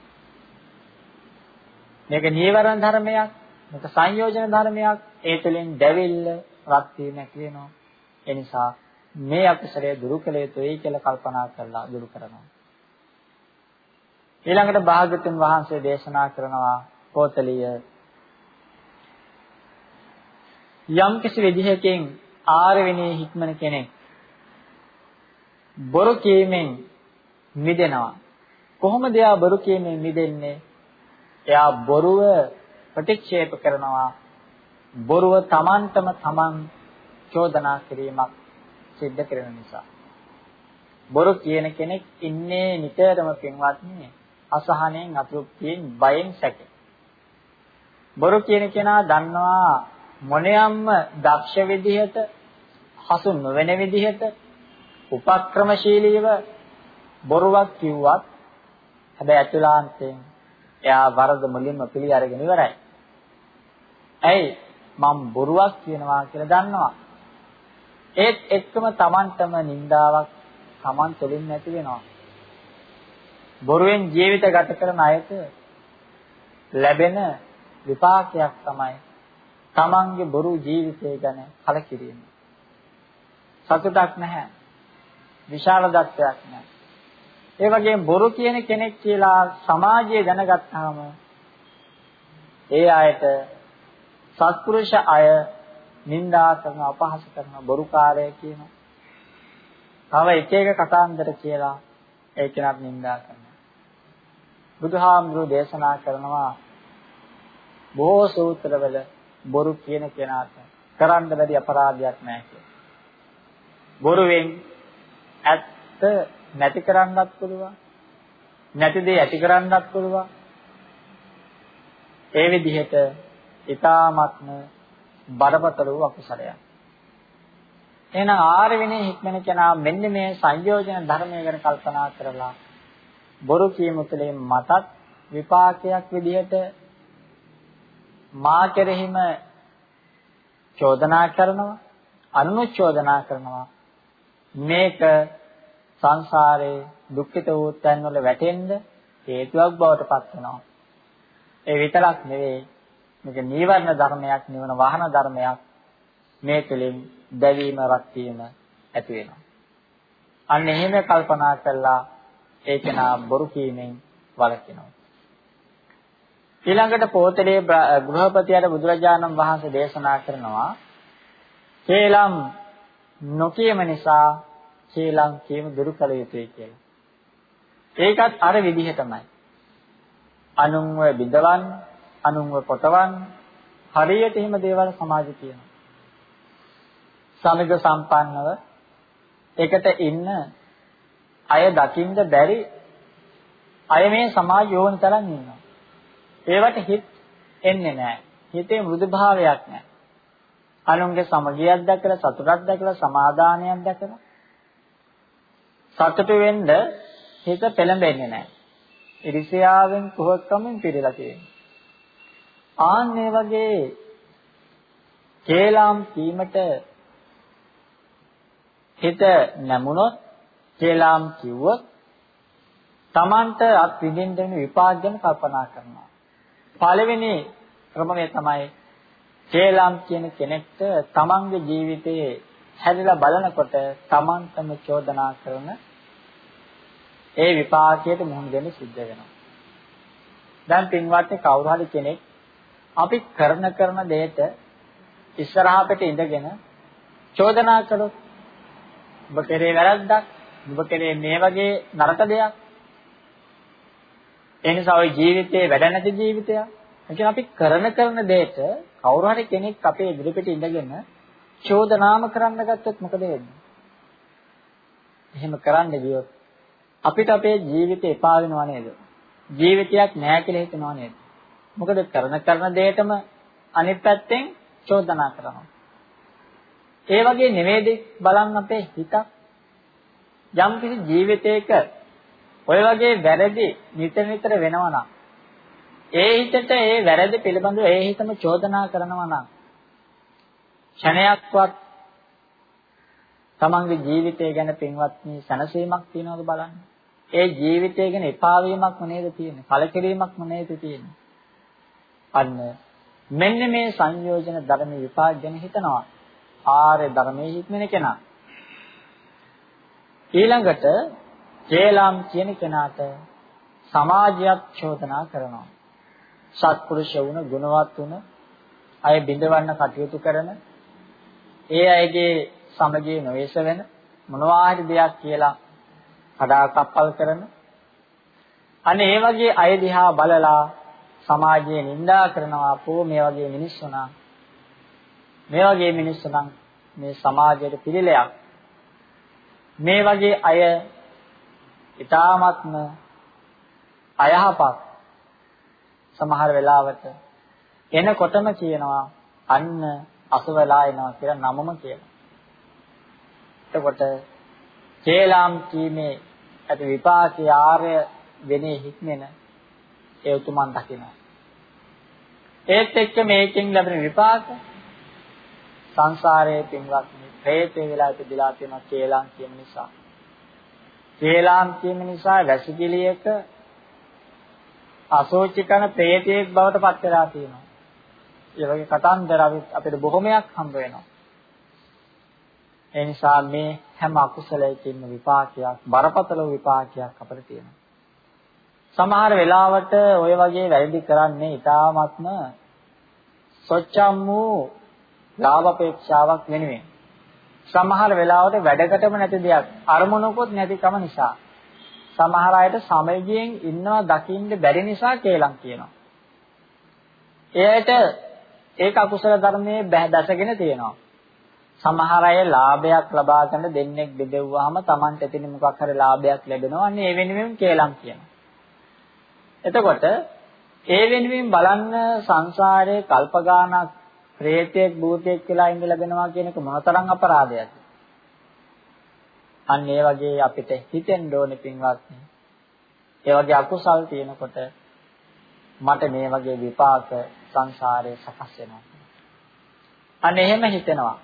මේක නීවරණ ධර්මයක්, මේක සංයෝජන ධර්මයක්. ඒ තුළින් දැවිල්ල රත් වීම ඇති වෙනවා. ඒ නිසා මේ අකුසලයේ දුරු කළ යුතුයි කියලා කල්පනා කරලා දුරු කරනවා. ඊළඟට භාග්‍යතුන් වහන්සේ දේශනා කරනවා පොතලිය. යම් කිසි විදිහකින් ආරවෙනේ හික්මන කෙනෙක් බොරු කීමෙන් මිදෙනවා. කොහොමද එයා බොරු කීමෙන් මිදෙන්නේ? එයා බොරුව ප්‍රතික්ෂේප කරනවා. බොරුව Tamanටම Taman චෝදනා කිරීමක් සිද්ධ කරන නිසා. බොරු කියන කෙනෙක් ඉන්නේ නිතරම පින්වත්නි අසහනෙන් අතෘප්තියෙන් බයෙන් සැකේ. බොරු කියන කෙනා දන්නවා මොනියම්ම දක්ෂ විදිහට හසු නොවන විදිහට උපක්‍රමශීලීව බොරුවක් කිව්වත් හැබැයි අතුලාන්තයෙන් එයා වරද මුලින්ම පිළි අරගෙන ඉවරයි. ඇයි මම බොරුවක් කියනවා කියලා දන්නවා. ඒත් එක්කම Tamanටම නින්දාවක් Taman තුළින් නැති වෙනවා. බොරුවෙන් ජීවිත ගත කරන අයට ලැබෙන විපාකයක් තමයි Tamanගේ බොරු ජීවිතය ගැන කලකිරීම. සතුටක් නැහැ. විශාල දත්තයක් නැහැ. ඒ වගේම බොරු කියන කෙනෙක් කියලා සමාජයේ දැනගත්තාම ඒ අයට සත්පුරුෂ අය නින්දා කරන අපහාස කරන බොරුකාරය කියන තව එක එක කතාන්දර කියලා ඒ කෙනාට නින්දා කරනවා බුදුහාමුදුරු දේශනා කරනවා බොහෝ සූත්‍රවල බොරු කියන කෙනාට කරන්න බැරි අපරාධයක් නැහැ කියලා. බොරුවෙන් ඇත්ත නැති කරන්නත් පුළුවන්. නැති දේ ඇති කරන්නත් පුළුවන්. ඒ විදිහට ඊ타මත්ම බරපතල වූ අකුසලයක්. එහෙනම් ආර්ය විනය හික්මන කෙනා මෙන්න මේ සංයෝජන ධර්මය ගැන කල්පනා කරලා බොරු කීම තුළින් මතත් විපාකයක් විදිහට මා කෙරෙහිම චෝදනා කරනවා අනුචෝදනා කරනවා. මේක සංසාරේ දුක්ඛිත වූ තැන් වල වැටෙන්න හේතුවක් බවට පත් වෙනවා. ඒ විතරක් නෙවෙයි මේක නීවරණ ධර්මයක් නිවන වාහන ධර්මයක් මේ තුළින් දැවීම රත් වීම ඇති වෙනවා. අන්න එහෙම කල්පනා කළා ඒක නා බොරු කීමෙන් වළකිනවා. ඊළඟට පොතේ ගෘහපතියට බුදුරජාණන් වහන්සේ දේශනා කරනවා කේලම් නොකියම නිසා කේලම් කීම දුරු කළ යුතුයි කියලා. ඒකත් අර විදිහටමයි. අනුන්ව බිඳවන්න, අනුන්ව පොතවන්න හරියට එහෙම දේවල් සමාජ කියනවා. සමග සම්පන්නව එකට ඉන්න අය දකින්න බැරි අය මේ සමාජ යෝනි තරම් ඉන්නවා. ඒවට හිත එන්නේ නැහැ. හිතේ මෘදු භාවයක් නැහැ. අනුන්ගේ සමගියක් දැකලා සතුටක් දැකලා සමාදානයක් දැකලා සතුටු වෙන්න හිත පෙළඹෙන්නේ නැහැ. ඉරිසියාවෙන් කුහකකමින් පිරීලා තියෙනවා. ආන් මේ වගේ කේලාම් කීමට හිත නැමුණොත් කේලාම් කිව්වොත් Tamanට අත් විඳින්න විපාක ගැන කල්පනා කරනවා. පළවෙනි ක්‍රමය තමයි කේලම් කියන කෙනෙක්ට තමන්ගේ ජීවිතයේ හැදලා බලනකොට තමන්ටම චෝදනා කරන ඒ විපාකයට මුහුණ දෙන්න සිද්ධ වෙනවා. දැන් පින්වත්නි කවුරු හරි කෙනෙක් අපි කරන කරන දෙයට ඉස්සරහා පිට ඉඳගෙන චෝදනා කළොත් ඔබ කෙරේ වැරද්දක් ඔබ කෙරේ මේ වගේ නරක දෙයක් ඒ නිසා ওই ජීවිතේ වැඩ නැති ජීවිතයක්. ඒ කියන්නේ අපි කරන කරන දෙයට කවුරු හරි කෙනෙක් අපේ ඉදිරිපිට ඉඳගෙන චෝදනාම කරන්න ගත්තොත් මොකද වෙන්නේ? එහෙම කරන්න ගියොත් අපිට අපේ ජීවිතේ එපා වෙනව නේද? ජීවිතයක් නැහැ කියලා හිතනව නේද? මොකද කරන කරන දෙයටම අනිත් පැත්තෙන් චෝදනා කරනවා. ඒ වගේ නෙවෙයිද බලන්න අපේ හිත යම් කිසි ජීවිතයක ඔය වගේ වැරදි නිතර නිතර වෙනවා නම් ඒ හිතට ඒ වැරදි පිළිබඳව ඒ හිතම චෝදනා කරනවා නම් ක්ෂණයක්වත් තමන්ගේ ජීවිතය ගැන පින්වත්නි සැනසීමක් තියනවද බලන්න. ඒ ජීවිතය ගැන එපා වීමක්ම නේද තියෙන්නේ. කලකිරීමක්ම නේද තියෙන්නේ. අන්න මෙන්න මේ සංයෝජන ධර්ම විපාක ගැන හිතනවා. ආර්ය ධර්මයේ හික්මන කෙනා. ඊළඟට ජේලම් කියන කෙනාට සමාජයක් චෝදනා කරනවා. සත්පුරුෂ වුණ ගුණවත් වුණ අය බිඳවන්න කටයුතු කරන ඒ අයගේ සමගිය නොවේස වෙන මොනවා හරි දෙයක් කියලා කඩාකප්පල් කරන අනේ ඒ වගේ අය දිහා බලලා සමාජයේ නිඳා කරනවා පෝ මේ වගේ මිනිස්සු නම් මේ වගේ මිනිස්සු නම් මේ සමාජයට පිළිලයක් මේ වගේ අය ඊ타ත්ම අයහපත් සමහර වෙලාවට එනකොටම කියනවා අන්න අසවලා එනවා කියලා නමම කියනවා. එතකොට කේලාම් කීමේ ඇති විපාකී ආර්ය වෙනේ හික්මෙන ඒ උතුමන් දකිනවා. ඒත් එක්ක මේකෙන් ලැබෙන විපාක සංසාරයේ පින්වත්නි ප්‍රේතේ වෙලා ඉපදිලා තියෙන කේලාම් කියන නිසා. කේලාම් කියන නිසා වැසිකිළියක අසෝචි කරන ප්‍රේතයෙක් බවට පත් වෙලා තියෙනවා. ඒ වගේ කතාන්දර අපිට බොහොමයක් හම්බ වෙනවා. ඒ නිසා මේ හැම අකුසලයකින්ම විපාකයක් බරපතල විපාකයක් අපිට තියෙනවා. සමහර වෙලාවට ඔය වගේ වැරදි කරන්නේ ඊටාත්ම සොච්චම් වූ ලාභ අපේක්ෂාවක් වෙනුවෙන්. සමහර වෙලාවට වැඩකටම නැති දෙයක් අරමුණකුත් නැතිකම නිසා සමහර අයට සමගියෙන් ඉන්නවා දකින්න බැරි නිසා කේලම් කියනවා. එයට ඒක අකුසල ධර්මයේ දැසගෙන තියෙනවා. සමහර අය ලාභයක් ලබා ගන්න දෙන්නෙක් බෙදෙව්වාම Tamanට එතින් මොකක් හරි ලාභයක් ලැබෙනවා. අන්න ඒ වෙනුවෙන් කේලම් කියනවා. එතකොට ඒ වෙනුවෙන් බලන්න සංසාරයේ කල්පගානක් ප්‍රේතයෙක් භූතයෙක් කියලා ඉඳ ලැබෙනවා කියන එක මොනතරම් අපරාධයක්ද? අන්න ඒ වගේ අපිට හිතෙන්න ඕනේ පින්වත්නි. ඒ වගේ අකුසල් තියෙනකොට මට මේ වගේ විපාක සංසාරේ සකස් වෙනවා. අන්න එහෙම හිතෙනවා.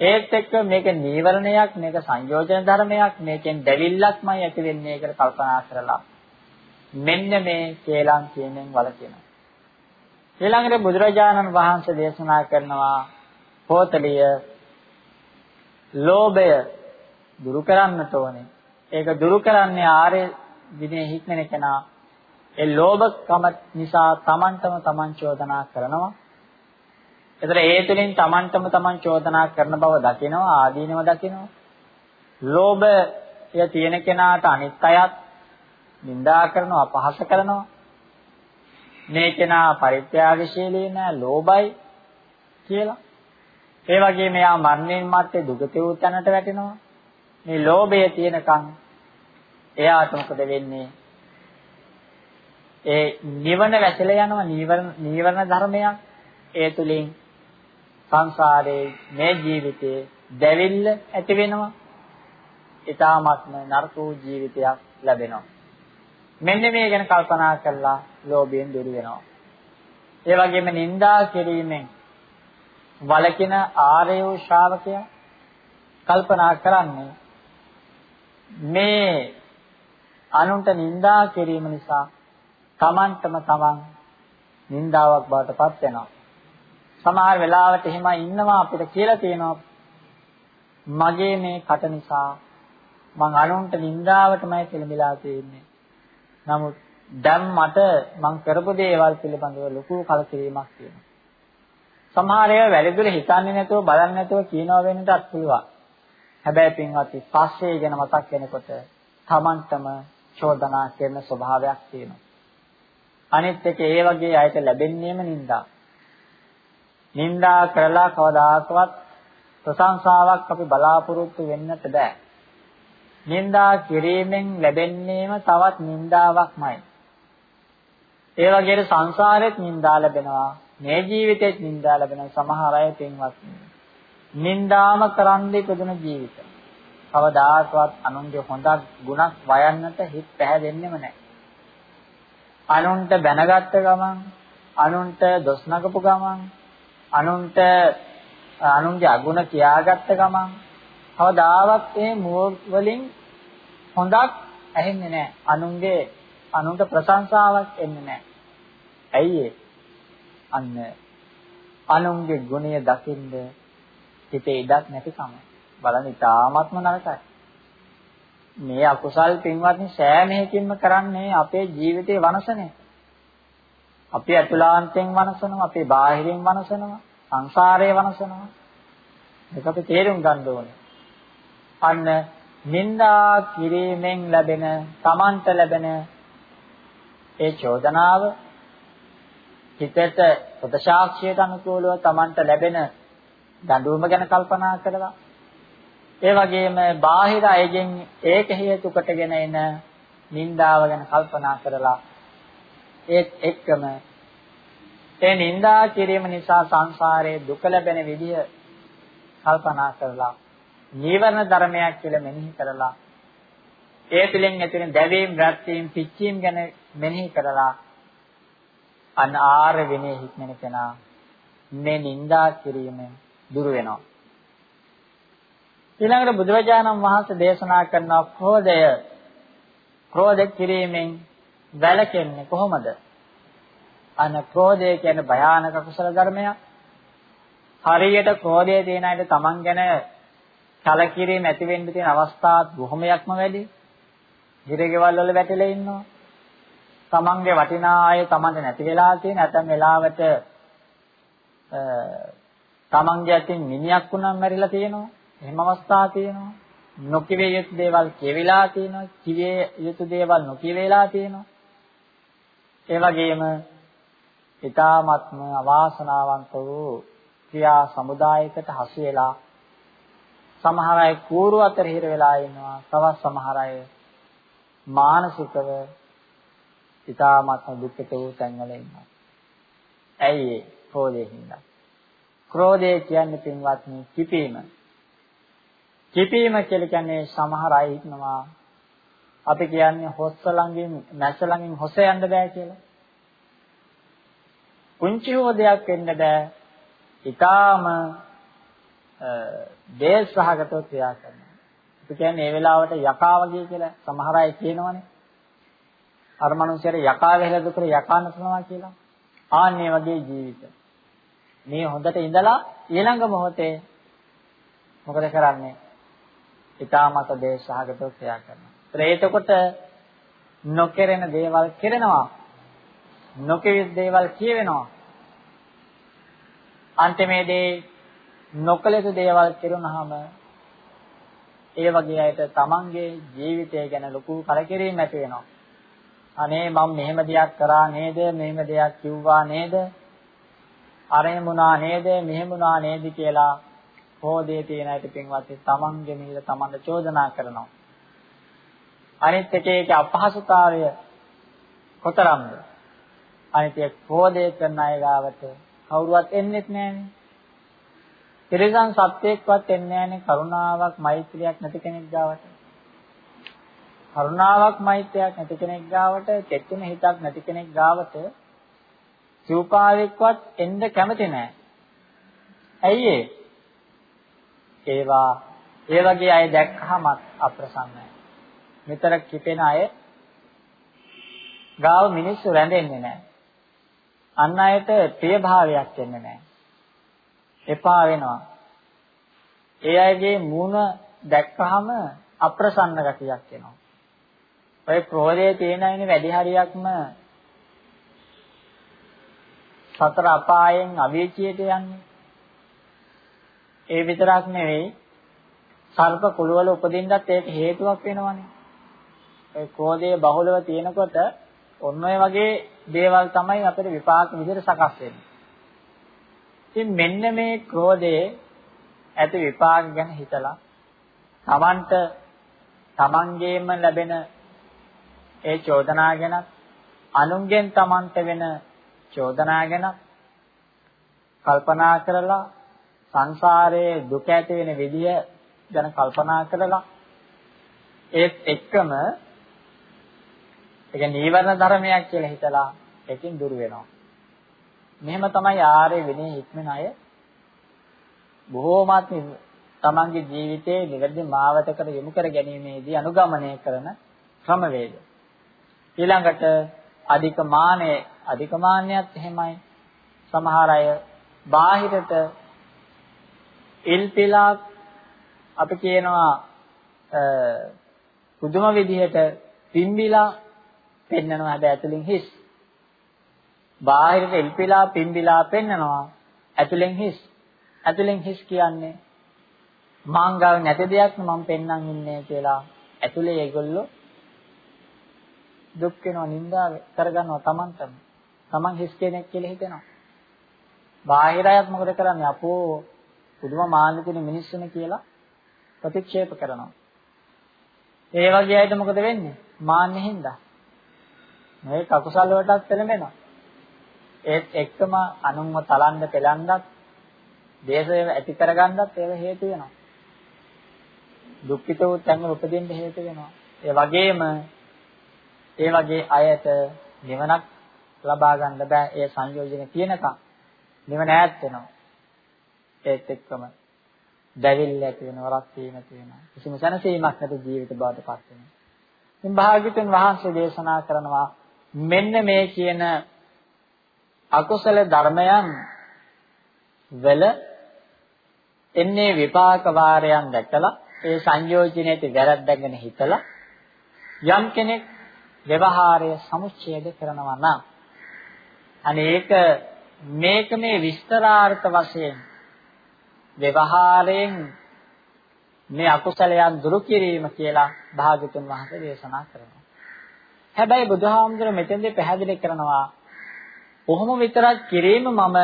ඒත් එක්ක මේක නීවරණයක්, මේක සංයෝජන ධර්මයක්, මේකෙන් දැවිල්ලක්මයි ඇති වෙන්නේ කියලා කල්පනා කරලා මෙන්න මේ කේලම් කියනෙන් වළකිනවා. ඊළඟට බුදුරජාණන් වහන්සේ දේශනා කරනවා පොතලිය ලෝභය දුරු කරන්නට ඕනේ. ඒක දුරු කරන්නේ ආර්ය විනය හික්මන කෙනා ඒ ලෝභකම නිසා Tamanටම Taman චෝදනා කරනවා. එතන ඒ තුලින් Tamanටම Taman චෝදනා කරන බව දකිනවා ආදීනව දකිනවා. ලෝභය තියෙන කෙනාට අනිත් අයත් නිඳා කරනවා අපහාස කරනවා. මේ කෙනා පරිත්‍යාගශීලී නෑ ලෝභයි කියලා. ඒ වගේම එයා මරණයෙන් මත්තේ දුගති වූ තැනට වැටෙනවා. මේ ලෝභය තියෙනකන් එයාට මොකද වෙන්නේ? ඒ නිවන වැසලා යනවා නීවරණ නීවරණ ධර්මයක් ඒ තුලින් සංසාරේ මේ ජීවිතේ දැවිල්ල ඇති වෙනවා ඊ타මත්ම නරක වූ ජීවිතයක් ලැබෙනවා මෙන්න මේ ගැන කල්පනා කළා ලෝභයෙන් දුර වෙනවා. ඒ වගේම නිന്ദා කිරීමෙන් වලකින ආර්ය වූ ශ්‍රාවකයා කල්පනා කරන්නේ මේ අනුන්ට නිന്ദා කිරීම නිසා තමන්ටම තමන් නිന്ദාවක් බවට පත් වෙනවා. සමහර වෙලාවට එහෙම ඉන්නවා අපිට කියලා තියෙනවා මගේ මේ කට නිසා මං අනුන්ට නිന്ദාවටමයි කෙලඹලා තියෙන්නේ. නමුත් දැන් මට මං කරපු දේවල් පිළිබඳව ලොකු කලකිරීමක් තියෙනවා. සමහර ඒවා වැරදිද හිතන්නේ නැතුව බලන්නේ නැතුව කියනවා වෙන්නටත් පුළුවන්. හැබැයි පින්වත් ස්පර්ශය ගැන මතක් වෙනකොට Tamanටම චෝදනා කරන ස්වභාවයක් තියෙනවා. අනිත් එක ඒ වගේ අයට ලැබෙන්නේම නින්දා. නින්දා කරලා කවදාකවත් ප්‍රශංසාවක් අපි බලාපොරොත්තු වෙන්නට බෑ. නින්දා කිරීමෙන් ලැබෙන්නේම තවත් නින්දාවක්මයි. ඒ වගේම සංසාරෙත් නින්දා ලැබෙනවා. මේ ජීවිතෙත් නින්දා ලැබෙනවා සමහර අය පින්වත්. නින්දාම කරන්නේ පුදුන ජීවිත. කවදාකවත් අනුන්ගේ හොඳක් ගුණක් වයන්නට හිත පැහැදෙන්නේම නැහැ. අනුන්ට බැනගත්ත ගමන්, අනුන්ට දොස් නගපු ගමන්, අනුන්ට අනුන්ගේ අගුණ කියාගත්ත ගමන් කවදාවත් මේ මුව වලින් හොඳක් ඇහෙන්නේ නැහැ. අනුන්ගේ අනුන්ට ප්‍රශංසාවක් එන්නේ නැහැ. ඇයි අන්න අනුන්ගේ ගුණය දකින්ද හිතේ ඉඩක් නැතිකම බලන්න ඉතාමත්ම නරකයි. මේ අකුසල් පින්වත්නි සෑම එකකින්ම කරන්නේ අපේ ජීවිතේ වනසනේ. අපි අතුලාන්තයෙන් වනසනවා, අපි බාහිරින් වනසනවා, සංසාරයේ වනසනවා. ඒක අපි තේරුම් ගන්න ඕනේ. අන්න නින්දා කිරීමෙන් ලැබෙන, Tamanට ලැබෙන ඒ චෝදනාව හිතට ප්‍රදශාක්ෂයට අනුකූලව Tamanට ලැබෙන දඬුවම ගැන කල්පනා කරලා ඒ වගේම බාහිර අයගෙන් ඒක හේතු කොටගෙන එන නින්දාව ගැන කල්පනා කරලා ඒත් එක්කම ඒ නින්දා කිරීම නිසා සංසාරයේ දුක ලැබෙන විදිය කල්පනා කරලා නීවරණ ධර්මයක් කියලා මෙනෙහි කරලා ඒ පිළින් ඇතිවෙන දැවීම් රැත්වීම් පිච්චීම් ගැන මෙනෙහි කරලා අන්න ආර විනේ හික්මන කෙනා මේ නින්දා කිරීම දුරු වෙනවා ඊළඟට බුදුරජාණන් වහන්සේ දේශනා කරන ක්‍රෝධය ක්‍රෝධ කිරීමෙන් වැළකෙන්නේ කොහොමද? අන ක්‍රෝධය කියන්නේ භයානක කුසල ධර්මයක්. හරියට ක්‍රෝධය තියෙන අයට තමන් ගැන කලකිරීම ඇති වෙන්න තියෙන අවස්ථාත් බොහොමයක්ම වැඩි. හිරගෙවල් වල වැටිලා ඉන්නවා. තමන්ගේ වටිනා අය තමන්ට නැති වෙලා තියෙන නැත්නම් වෙලාවට තමන්ගේ අතින් මිනිහක් වුණාම මැරිලා තියෙනවා. එහෙම අවස්ථා තියෙනවා. නොකිවිය යුතු දේවල් කියවිලා තියෙනවා. කිවිය යුතු දේවල් නොකියවිලා තියෙනවා. ඒ වගේම ඊ타ත්ම අවාසනාවන්ත වූ ක්‍රියා සමුදායකට හසු වෙලා සමහර අය කూరు අතර හිර වෙලා ඉන්නවා. තවත් සමහර අය මානසිකව ඊ타ත්ම දුක්ඛිත වූ තැන්වල ඉන්නවා. ඇයි ඒ? ක්‍රෝධයෙන් හින්දා. ක්‍රෝධය කියන්නේ පින්වත්නි කිපීම. කිපීම කියලා කියන්නේ සමහර අය ඉන්නවා අපි කියන්නේ හොස්ස ළඟින් මැස ළඟින් හොස යන්න බෑ කියලා. කුංචි හොදයක් වෙන්න බෑ. ඊටාම දේශසහගතව ක්‍රියා කරනවා. අපි කියන්නේ මේ වෙලාවට යකා වගේ කියලා සමහර අය කියනවනේ. අර මනුස්සයර යකා වෙලා දුකර යකා නසනවා කියලා. ආන්නේ වගේ ජීවිත. මේ හොඳට ඉඳලා ඊළඟ මොහොතේ මොකද කරන්නේ? ඊටමත දේශහගතව ක්‍රියා කරනවා. ඒතකොට නොකරන දේවල් කෙරෙනවා. නොකිය දේවල් කියවෙනවා. අන්තිමේදී නොකල යුතු දේවල් කෙරුණාම ඒ වගේ අයට තමන්ගේ ජීවිතය ගැන ලොකු කලකිරීමක් ඇති වෙනවා. අනේ මම මෙහෙම දෙයක් කරා නේද? මෙහෙම දෙයක් කිව්වා නේද? අරෙමුණා නේද? මෙහෙමුණා නේද කියලා හෝදේ තියෙන අයට පින්වත්නි තමන්ගේ මිල තමන්ට චෝදනා කරනවා. අනිත් එක ඒකේ අපහසුතාවය කොතරම්ද? අනිත් ඒ හෝදේ කරන අය ගාවට කවුරුවත් එන්නෙත් නෑනේ. තිරසන් සත්‍යයක්වත් එන්නේ නෑනේ කරුණාවක් මෛත්‍රියක් නැති කෙනෙක් ගාවට. කරුණාවක් මෛත්‍රියක් නැති කෙනෙක් ගාවට, කෙටෙන හිතක් නැති කෙනෙක් ගාවට සූපාවෙක්වත් එන්න කැමති නෑ. ඇයි ඒ? ඒවා ඒ වගේ අය දැක්කහම අප්‍රසන්නයි. මෙතර කිපෙන අය ගාව මිනිස්සු රැඳෙන්නේ නැහැ. අන් අයට ප්‍රිය භාවයක් එන්නේ නැහැ. එපා වෙනවා. ඒ අයගේ මූණ දැක්කහම අප්‍රසන්න ගතියක් එනවා. ඔය ක්‍රෝධයේ තියෙන අයනේ වැඩි හරියක්ම සතර අපායෙන් අවීචියට යන්නේ. ඒ විතරක් නෙවෙයි සර්ප කුලවල උපදින්නත් ඒක හේතුවක් වෙනවනේ. ඒ ක්‍රෝධය බහුලව තියෙනකොට ඔන්න ඔය වගේ දේවල් තමයි අපිට විපාක විදිහට සකස් වෙන්නේ. ඉතින් මෙන්න මේ ක්‍රෝධයේ ඇති විපාක ගැන හිතලා Tamanට Tamanගේම ලැබෙන ඒ චෝදනා ගැන අනුන්ගෙන් Tamanට වෙන චෝදනා ගැන කල්පනා කරලා සංසාරයේ දුක ඇති වෙන විදිය ගැන කල්පනා කරලා ඒත් එක්කම ඒක නීවරණ ධර්මයක් කියලා හිතලා ඒකෙන් දුර වෙනවා. මෙහෙම තමයි ආර්ය විනය හික්මන අය බොහෝමත් තමන්ගේ ජීවිතයේ නිවැරදි මාවතකට යොමු කර ගැනීමේදී අනුගමනය කරන ක්‍රමවේද. ඊළඟට අධික මානය අධික මාන්නයත් එහෙමයි. සමහර අය බාහිරට ඉල්පිලා අපි කියනවා පුදුම විදිහට පිම්බිලා පෙන්නනවා හැබැයි ඇතුලෙන් හිස්. බාහිරට එල්පිලා පිම්බිලා පෙන්නනවා ඇතුලෙන් හිස්. ඇතුලෙන් හිස් කියන්නේ මාංගාව නැති දෙයක් මම පෙන්නම් ඉන්නේ කියලා ඇතුලේ ඒගොල්ලෝ දුක් වෙනවා නින්දා කරගන්නවා Tamanටම. Taman හිස් කෙනෙක් කියලා හිතෙනවා. බාහිර අයත් මොකද කරන්නේ? අපෝ පුදුම මාන්න තියෙන මිනිස්සුනේ කියලා ප්‍රතික්ෂේප කරනවා. ඒ වගේ අයට මොකද වෙන්නේ? මාන්නේ හින්දා. මේ කකුසල් වලටත් පෙළඹෙනවා. ඒත් එක්කම අනුන්ව තලන්න පෙලන්නත් දේශය ඇති කරගන්නත් ඒව හේතු වෙනවා. දුක්ඛිතව තැන්වල උපදින්න හේතු වෙනවා. ඒ වගේම ඒ වගේ අයට නිවනක් ලබා ගන්න බෑ. ඒ සංයෝජන තියෙනකම් නිවන ඈත් වෙනවා. ඒත් එක්කම දැවිල්ල ඇති වෙනවා, රත් වීම ඇති වෙනවා. කිසිම සැනසීමක් නැති ජීවිත බවට පත් වෙනවා. ඉතින් භාග්‍යතුන් වහන්සේ දේශනා කරනවා මෙන්න මේ කියන අකුසල ධර්මයන් වල එන්නේ විපාක වාරයන් දැකලා ඒ සංයෝජනයේට වැරද්දගෙන හිතලා යම් කෙනෙක් ව්‍යවහාරය සමුච්ඡේද කරනවා නම් අනේක මේක මේ විස්තරාර්ථ වශයෙන් ව්‍යවහාරයෙන් මේ අකුසලයන් දුරු කිරීම කියලා භාගතුන් වහන්සේ දේශනා කරනවා. හැබැයි බුදුහාමුදුර මෙතෙන්දී පැහැදිලි කරනවා කොහොම විතරක් කිරීම මම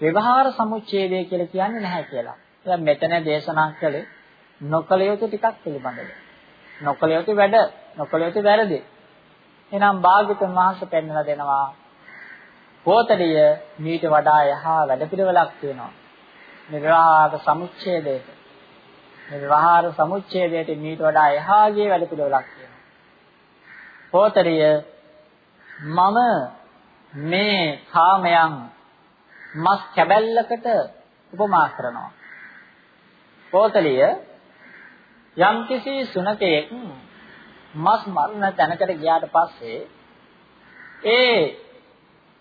ව්‍යවහාර සමුච්ඡේදය කියලා කියන්නේ නැහැ කියලා. දැන් මෙතන දේශනා කළේ නොකල යුතු ටිකක් පිළිබඳව. නොකල යුතු වැඩ, නොකල යුතු වැරදි. එහෙනම් භාග්‍යතුන් වහන්සේ පෙන්වලා දෙනවා පොතලිය මීට වඩා යහා වැඩපිළිවෙලක් තියෙනවා. මේ විවාහ සමුච්ඡේදයට. මේ විවාහ සමුච්ඡේදයට මීට වඩා එහාගේ වැඩපිළිවෙලක් තියෙනවා. පොතලිය මම මේ කාමයන් මස් කැබැල්ලකට උපමා කරනවා. පොතලිය යම්කිසි සුනකයෙක් මස් මරණ තැනකට ගියාට පස්සේ ඒ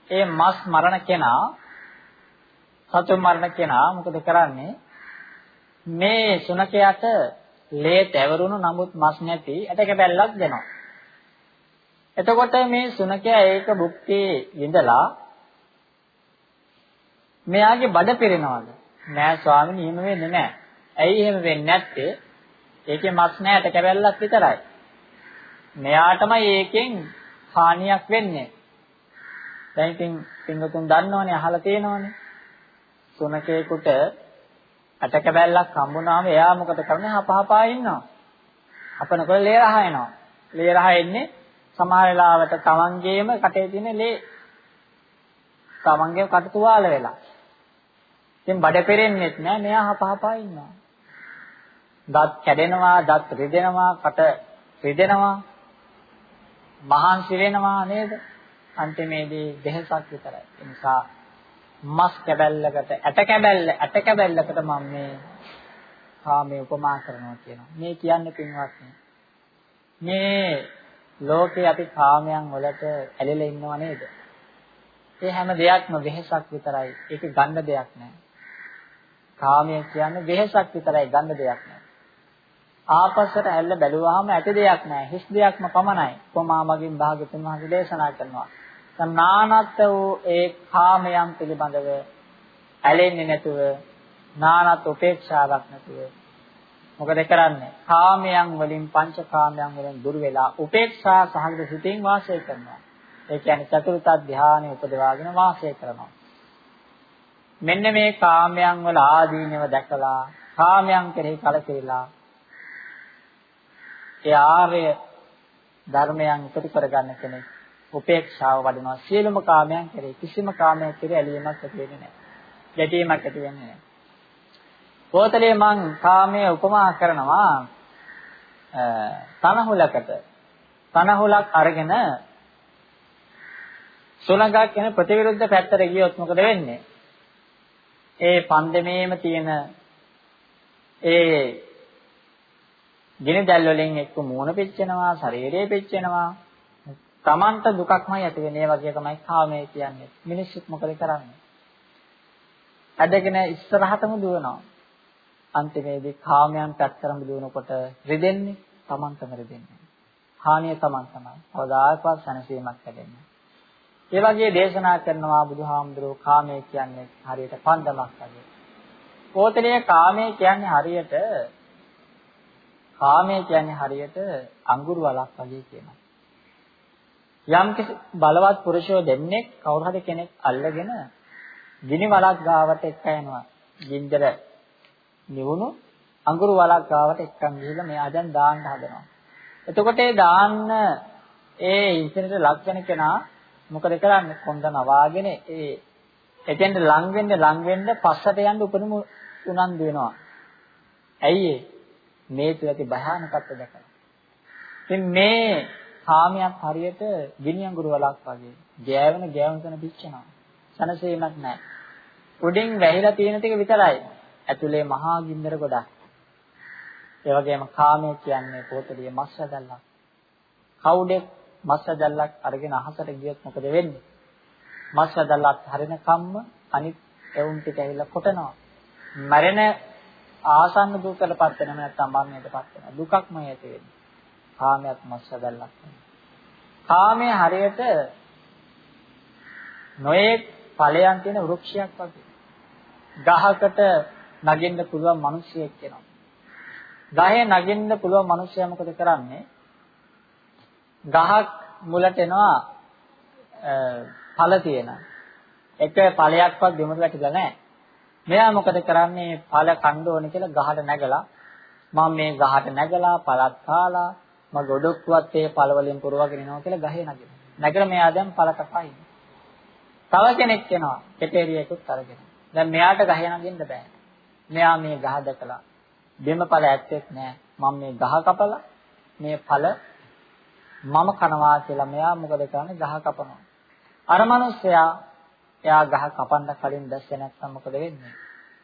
ඒ මස් මරණ කෙනා සතුන් මරණ කෙනා මොකද කරන්නේ මේ සුනකයාට ලේ තැවරුණු නමුත් මස් නැති ඇටක බැල්ලක් දෙනවා එතකොට මේ සුනකයා ඒක භුක්ති විඳලා මෙයාගේ බඩ පිරෙනවද නෑ ස්වාමීනි එහෙම වෙන්නේ නෑ ඇයි එහෙම වෙන්නේ නැත්තේ ඒකේ මස් නෑ ඇට කැබැල්ලක් විතරයි මෙයාටමයි ඒකෙන් හානියක් වෙන්නේ. දැන් ඉතින් පින්වතුන් දන්නවනේ අහලා තියෙනවනේ. සුනකේකට අටක බැල්ලක් හම්බුනාම එයා මොකද කරන්නේ? හපහපා ඉන්නවා. අපනකොට ලේ රහ එනවා. ලේ රහ එන්නේ සමහර වෙලාවට තමන්ගේම කටේ තියෙන ලේ තමන්ගේම කට තුවාල වෙලා. ඉතින් බඩ පෙරෙන්නෙත් නෑ මෙයා හපහපා ඉන්නවා. දත් කැඩෙනවා, දත් රිදෙනවා, කට රිදෙනවා. මහන්සි වෙනවා නේද? අන්තිමේදී දෙහසක් විතරයි. ඒ නිසා මස් කැබැල්ලකට ඇට කැබැල්ල ඇට කැබැල්ලකට මම මේ කාමයේ උපමා කරනවා කියනවා. මේ කියන්නේ පින්වත්නි. මේ ලෝකේ අපි කාමයන් වලට ඇලෙලා ඉන්නව නේද? ඒ හැම දෙයක්ම වෙහසක් විතරයි. ඒක ගන්න දෙයක් නෑ. කාමය කියන්නේ වෙහසක් විතරයි ගන්න දෙයක් නෑ. ආපස්සට ඇල්ල බැලුවාම ඇති දෙයක් නැහැ. හිස් දෙයක්ම පමණයි. කොමා මගින් භාගතුන් වහන්සේ දේශනා කරනවා. නානත් වූ ඒ කාමයන් පිළිබඳව ඇලෙන්නේ නැතුව නානත් උපේක්ෂාවක් නැතුව මොකද කරන්නේ? කාමයන් වලින් පංච කාමයන් වලින් දුර වෙලා උපේක්ෂා සහගත සිතින් වාසය කරනවා. ඒ කියන්නේ චතුර්ථ ධානය උපදවාගෙන වාසය කරනවා. මෙන්න මේ කාමයන් වල ආදීනව දැකලා කාමයන් කෙරෙහි කලකිරීලා ඒ ආර්ය ධර්මයන් එකතු කරගන්න කෙනෙක් උපේක්ෂාව වඩනවා සියලුම කාමයන් කෙරේ කිසිම කාමයක් කෙරේ ඇලීමක් ඇති වෙන්නේ නැහැ. ගැටීමක් ඇති වෙන්නේ නැහැ. පොතලේ මං කාමයේ උපමා කරනවා තනහුලකට. තනහුලක් අරගෙන සුළඟක් යන ප්‍රතිවිරුද්ධ පැත්තට ගියොත් මොකද වෙන්නේ? ඒ පන්දමේම තියෙන ඒ ගිනි දැල් වලින් එක්ක මූණ පිච්චෙනවා, ශරීරය පිච්චෙනවා. Tamanta දුකක්මයි ඇති වෙන්නේ. වගේ තමයි කාමය කියන්නේ. මිනිස්සුත් මොකද කරන්නේ? ඇදගෙන ඉස්සරහටම දුවනවා. අන්තිමේදී කාමයන් පැත්තරම දුවනකොට රිදෙන්නේ. තමන්ටම දෙන්නේ. හානිය තමන් තමයි. කවදාකවත් සැනසීමක් ලැබෙන්නේ ඒ වගේ දේශනා කරනවා බුදුහාමුදුරුවෝ කාමය කියන්නේ හරියට පන්දමක් වගේ. කෝතලයේ කාමය කියන්නේ හරියට කාමය කියන්නේ හරියට අඟුරු වලක් වගේ කියනවා. යම් බලවත් පුරුෂයෝ දෙන්නේ කවුරු හරි කෙනෙක් අල්ලගෙන ගිනි වලක් ගාවට එක්ක යනවා. ගින්දර නිවුණු අඟුරු වලක් ගාවට එක්කන් ගිහිල්ලා මෙයා දැන් දාන්න හදනවා. එතකොට ඒ දාන්න ඒ ඉන්සිඩන්ට් ලක් වෙන කෙනා මොකද කරන්නේ? කොන්ද නවාගෙන ඒ එතෙන්ට ලං වෙන්න ලං වෙන්න පස්සට යන්න උපරිම උනන්දු වෙනවා. ඇයි ඒ? මේ තුල ඇති භයානකත්වය දැකලා. ඉතින් මේ කාමයක් හරියට ගිනි අඟුරු වලක් වගේ ගෑවෙන ගෑවුම් කරන පිච්චෙනවා. සනසීමක් නැහැ. උඩින් වැහිලා තියෙන ටික විතරයි. ඇතුලේ මහා ගින්දර ගොඩක්. ඒ වගේම කාමය කියන්නේ පොතලිය මස් ඇදල්ලක්. කවුඩෙක් මස් ඇදල්ලක් අරගෙන අහසට ගියොත් මොකද වෙන්නේ? මස් ඇදල්ලත් හරින කම්ම අනිත් එවුන් ටික ඇවිල්ලා කොටනවා. මරණ ආසන්න දුකටපත් වෙනම නැත්නම් මරණයටපත් වෙනවා. දුකක්මයි ඇති වෙන්නේ. කාමයක් මස් ඇදල්ලක්. කාමයේ හරියට නොයේ ඵලයන් තියෙන වෘක්ෂයක් වගේ. ගහකට නගින්න පුළුවන් මිනිසියෙක් වෙනවා. ගහේ නගින්න පුළුවන් මිනිසයා මොකද කරන්නේ? ගහක් මුලට එනවා ඵල තියෙන. එක ඵලයක්වත් දෙමුට වැටිලා නැහැ. මෙයා මොකද කරන්නේ? ඵල කණ්ඩ ඕනේ කියලා ගහට නැගලා මම මේ ගහට නැගලා පළත් කාලා මම ගොඩක්වත් ඒ ඵල වලින් පුරවගෙන යනවා කියලා ගහේ නැගෙනවා. නැගලා මෙයා දැන් ඵල කපයි. තව කෙනෙක් එනවා කෙටේරියෙකුත් අරගෙන. දැන් මෙයාට ගහේ නගින්න බෑ. මෙයා මේ ගහ දැකලා බෙම ඵල ඇත්තෙත් නෑ. මම මේ ගහ කපලා මේ ඵල මම කනවා කියලා මෙයා මොකද කරන්නේ ගහ කපනවා. අර මිනිස්සයා එයා ගහ කපන්න කලින් දැස්සේ නැත්නම් මොකද වෙන්නේ?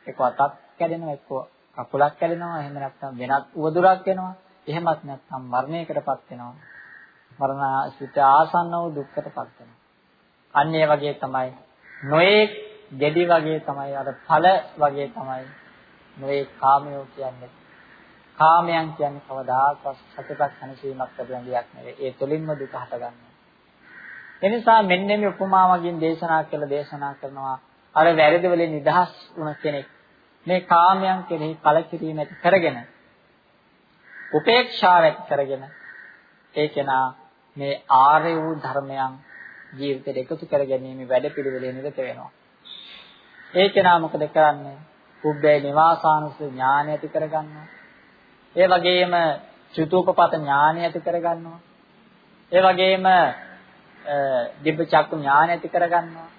එක්ක අතක් කැඩෙනවා එක්ක කකුලක් කැඩෙනවා එහෙම නැත්නම් වෙනත් උවදුරක් එනවා. එහෙමත් නැත්නම් මරණයකටපත් වෙනවා. මරණාසිත ආසන්න වූ දුක්කටපත් වෙනවා. අන්න ඒ වගේ තමයි නොයේ දෙඩි වගේ තමයි අර ඵල වගේ තමයි නොයේ කාමයෝ කියන්නේ. කාමයන් කියන්නේ කවදාකවත් සතුටක් හනසීමක් ලැබෙන දෙයක් නෙවෙයි. ඒ තුලින්ම දුක හටගන්නවා. එනිසා මෙන්න මේ උපමාවකින් දේශනා කළ දේශනා කරනවා අර වැරදි වලින් නිදහස් වුණ කෙනෙක් මේ කාමයන් කෙරෙහි කලකිරීම ඇති කරගෙන උපේක්ෂාව ඇති කරගෙන ඒ කෙනා මේ ආර්ය වූ ධර්මයන් ජීවිතයට එකතු කර ගැනීම වැඩපිළිවෙලේ නිරත වෙනවා. ඒ කෙනා මොකද කරන්නේ? කුබ්බේ නිවාසානුස ඥානය ඇති කරගන්නවා. ඒ වගේම චුතූපපත ඥානය ඇති කරගන්නවා. ඒ වගේම දිබ්බ චක්කු ඥානය ඇති කරගන්නවා.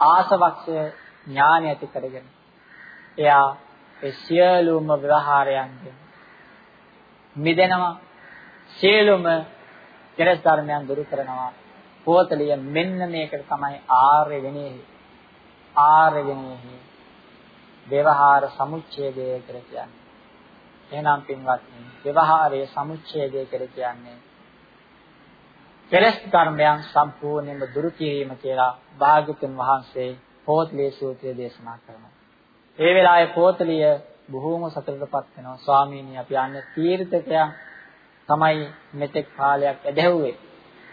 ආසවක්ෂය ඥානය ඇති කරගෙන එයා ඒ සියලුම ව්‍යවහාරයන්ගෙන් මිදෙනවා. සියලුම කෙලෙස් ධර්මයන් දුරු කරනවා. පොතලිය මෙන්න මේකට තමයි ආර්ය විනයෙහි ආර්ය විනයෙහි ව්‍යවහාර සමුච්ඡේදය කියලා කියන්නේ. එහෙනම් පින්වත්නි, ව්‍යවහාරයේ සමුච්ඡේදය කියලා කියන්නේ කෙලස් ධර්මයන් සම්පූර්ණයෙන්ම දුරු කිරීම කියලා භාග්‍යතුන් වහන්සේ පොත්ලිය සූත්‍රය දේශනා කරනවා. ඒ වෙලාවේ පොත්ලිය බොහෝම සතුටටපත් වෙනවා. ස්වාමීනි අපි යන්නේ තීර්ථකයන් තමයි මෙතෙක් කාලයක් ඇදහුවේ.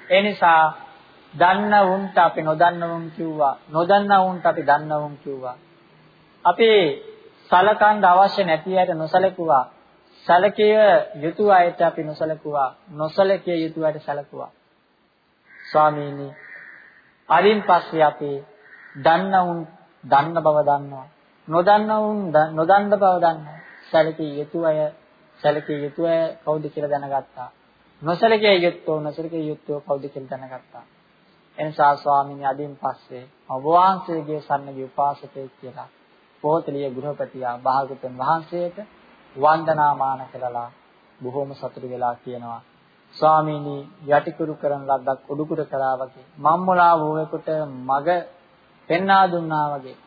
ඒ නිසා දන්න උන්ට අපි නොදන්න උන් කිව්වා. නොදන්න උන්ට අපි දන්න උන් කිව්වා. අපි සලකන්න අවශ්‍ය නැති අයට නොසලකුවා. සලකිය යුතු අයට අපි නොසලකුවා. නොසලකිය යුතු අයට සලකුවා. ස්වාමීනි අරින් පස්සේ අපි දන්න උන් දන්න බව දන්නවා. නොදන්න උන් නොදන්න බව දන්නවා. සැලකිය යුතු අය සැලකිය යුතු අය කවුද කියලා දැනගත්තා. නොසැලකිය යුත්තෝ නොසැලකිය යුත්තෝ කවුද කියලා දැනගත්තා. එනිසා ස්වාමීන් අදින් පස්සේ ඔබ වහන්සේගේ සන්නගේ උපාසකයෙක් කියලා පොතලිය ගෘහපතියා භාගතුන් වහන්සේට වන්දනාමාන කළලා බොහොම සතුටු වෙලා කියනවා. ස්වාමීනි යටිකුරු කරන ලද්දක් උඩුකුරු කරා වගේ. මම්මුලා වූවෙකුට මග පෙන්වා දුන්නා වගේ.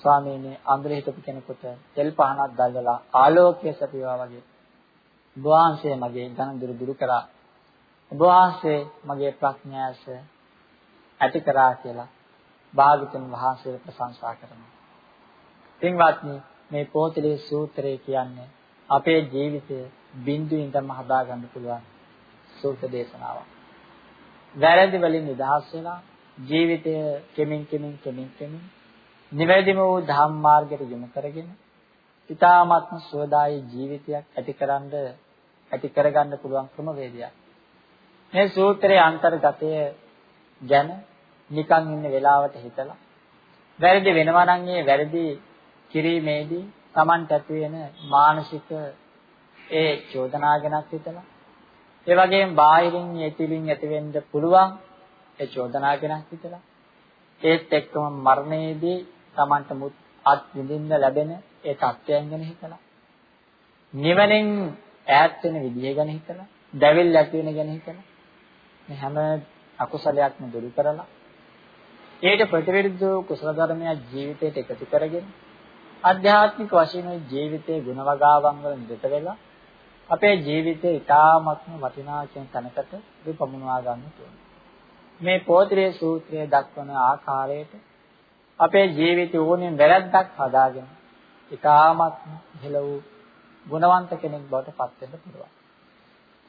ස්වාමීනි අඳුර හිටපු කෙනෙකුට තෙල් පහනක් දැල්වලා ආලෝකය සැපිවා වගේ. ඔබ වහන්සේ මගේ ධන දුරු දුරු කරා. ඔබ වහන්සේ මගේ ප්‍රඥාස ඇති කරා කියලා භාගතුන් වහන්සේ ප්‍රශංසා කරනවා. පින්වත්නි මේ පොතලේ සූත්‍රය කියන්නේ අපේ ජීවිතය බිඳුවෙන් තම හදා ගන්න පුළුවන් සූත්‍ර දේශනාවක්. වැරදි වලින් නිදහස් වෙලා ජීවිතය කෙමින් කෙමින් කෙමින් කෙමින් නිවැරදිම වූ ධම්ම මාර්ගයට යොමු කරගෙන ඊ타ත්ම සුවදායි ජීවිතයක් ඇතිකරන්න ඇති කරගන්න පුළුවන් ක්‍රමවේදයක්. මේ සූත්‍රයේ අන්තර්ගතය ගැන නිකන් ඉන්න වෙලාවට හිතලා වැරදි වෙනවා නම් ඒ වැරදි කිරීමේදී Tamanට ඇති වෙන මානසික ඒ චෝදනා ගැනත් හිතලා ඒ වගේම බාහිරින් ඇතිලින් ඇති වෙන්න පුළුවන් ඒ චෝදනා ගැනත් හිතලා ඒත් එක්කම මරණයේදී Tamanට අත් විඳින්න ලැබෙන ඒ තත්ත්වයන් ගැන හිතලා නිවනෙන් ඈත් වෙන විදිය ගැන හිතලා දැවිල්ල ඇති වෙන ගැන හිතලා මේ හැම අකුසලයක්ම දුරු කරලා ඒකට ප්‍රතිවිරුද්ධ කුසල ධර්මයක් ජීවිතයට එකතු කරගෙන ආධ්‍යාත්මික වශයෙන් ජීවිතයේ ගුණවගාවන් වල නිරත වෙලා අපේ ජීවිතේ ඊටාත්ම වටිනා කියන තැනකට විපමුණවා ගන්න ඕනේ. මේ පොත්‍රයේ සූත්‍රයේ දක්වන ආකාරයට අපේ ජීවිතය ඕනෙන් වැරද්දක් හදාගෙන ඊටාත්ම ඉහළ වූ ගුණවන්ත කෙනෙක් බවට පත් වෙන්න පුළුවන්.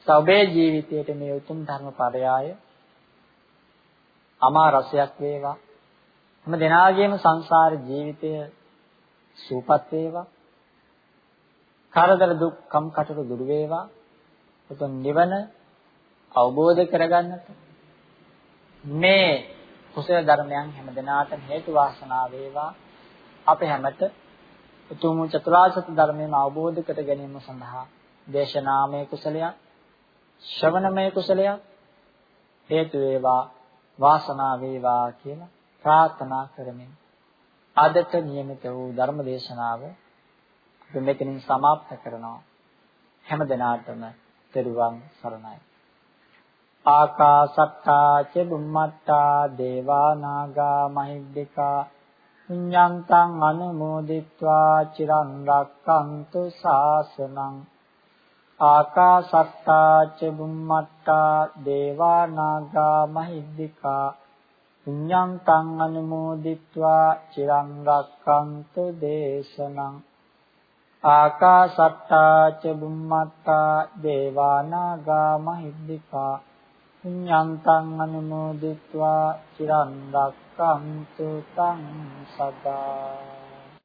සබේ ජීවිතයේ මේ උතුම් ධර්මපරයය අමා රසයක් වේවා. හැම දිනාගේම සංසාර ජීවිතය සූපත් වේවා. කරදර දුක් කම් කටට දුරු වේවා. උතුම් නිවන අවබෝධ කරගන්නට මේ කුසල ධර්මයන් හැම දිනාටම හේතු වාසනා වේවා. අපේ හැමත උතුම් චතුරාර්ය සත්‍ය ධර්මයෙන් අවබෝධ කර ගැනීම සඳහා දේශනාමය කුසලයක් ශ්‍රවණමය කුසලයක් හේතු වේවා වාසනාව වේවා කියලා ප්‍රාර්ථනා කරමින් අදට નિયમિત වූ ධර්ම දේශනාව අපි මෙතනින් સમાપ્ત කරනවා. හැම දිනාටම පෙරුවන් සරණයි. ආකාසත්තා ච බුම්මත්තා දේවා නාග මහිද්దికා පුඤ්ඤන්තං අනුමෝදිත්වා චිරන් රැක්කන්තු ශාසනං ආකාසත්තා ච බුම්මත්තා දේවා නාග මහිද්దికා පුඤ්ඤං තං අනුමෝදිත්වා චිරං රක්ඛන්ත දේශනං ආකාසට්ටා ච බුම්මත්තා දේවානාගා මහිද්దికා පුඤ්ඤං තං අනුමෝදිත්වා චිරං රක්ඛන්ත තං සදා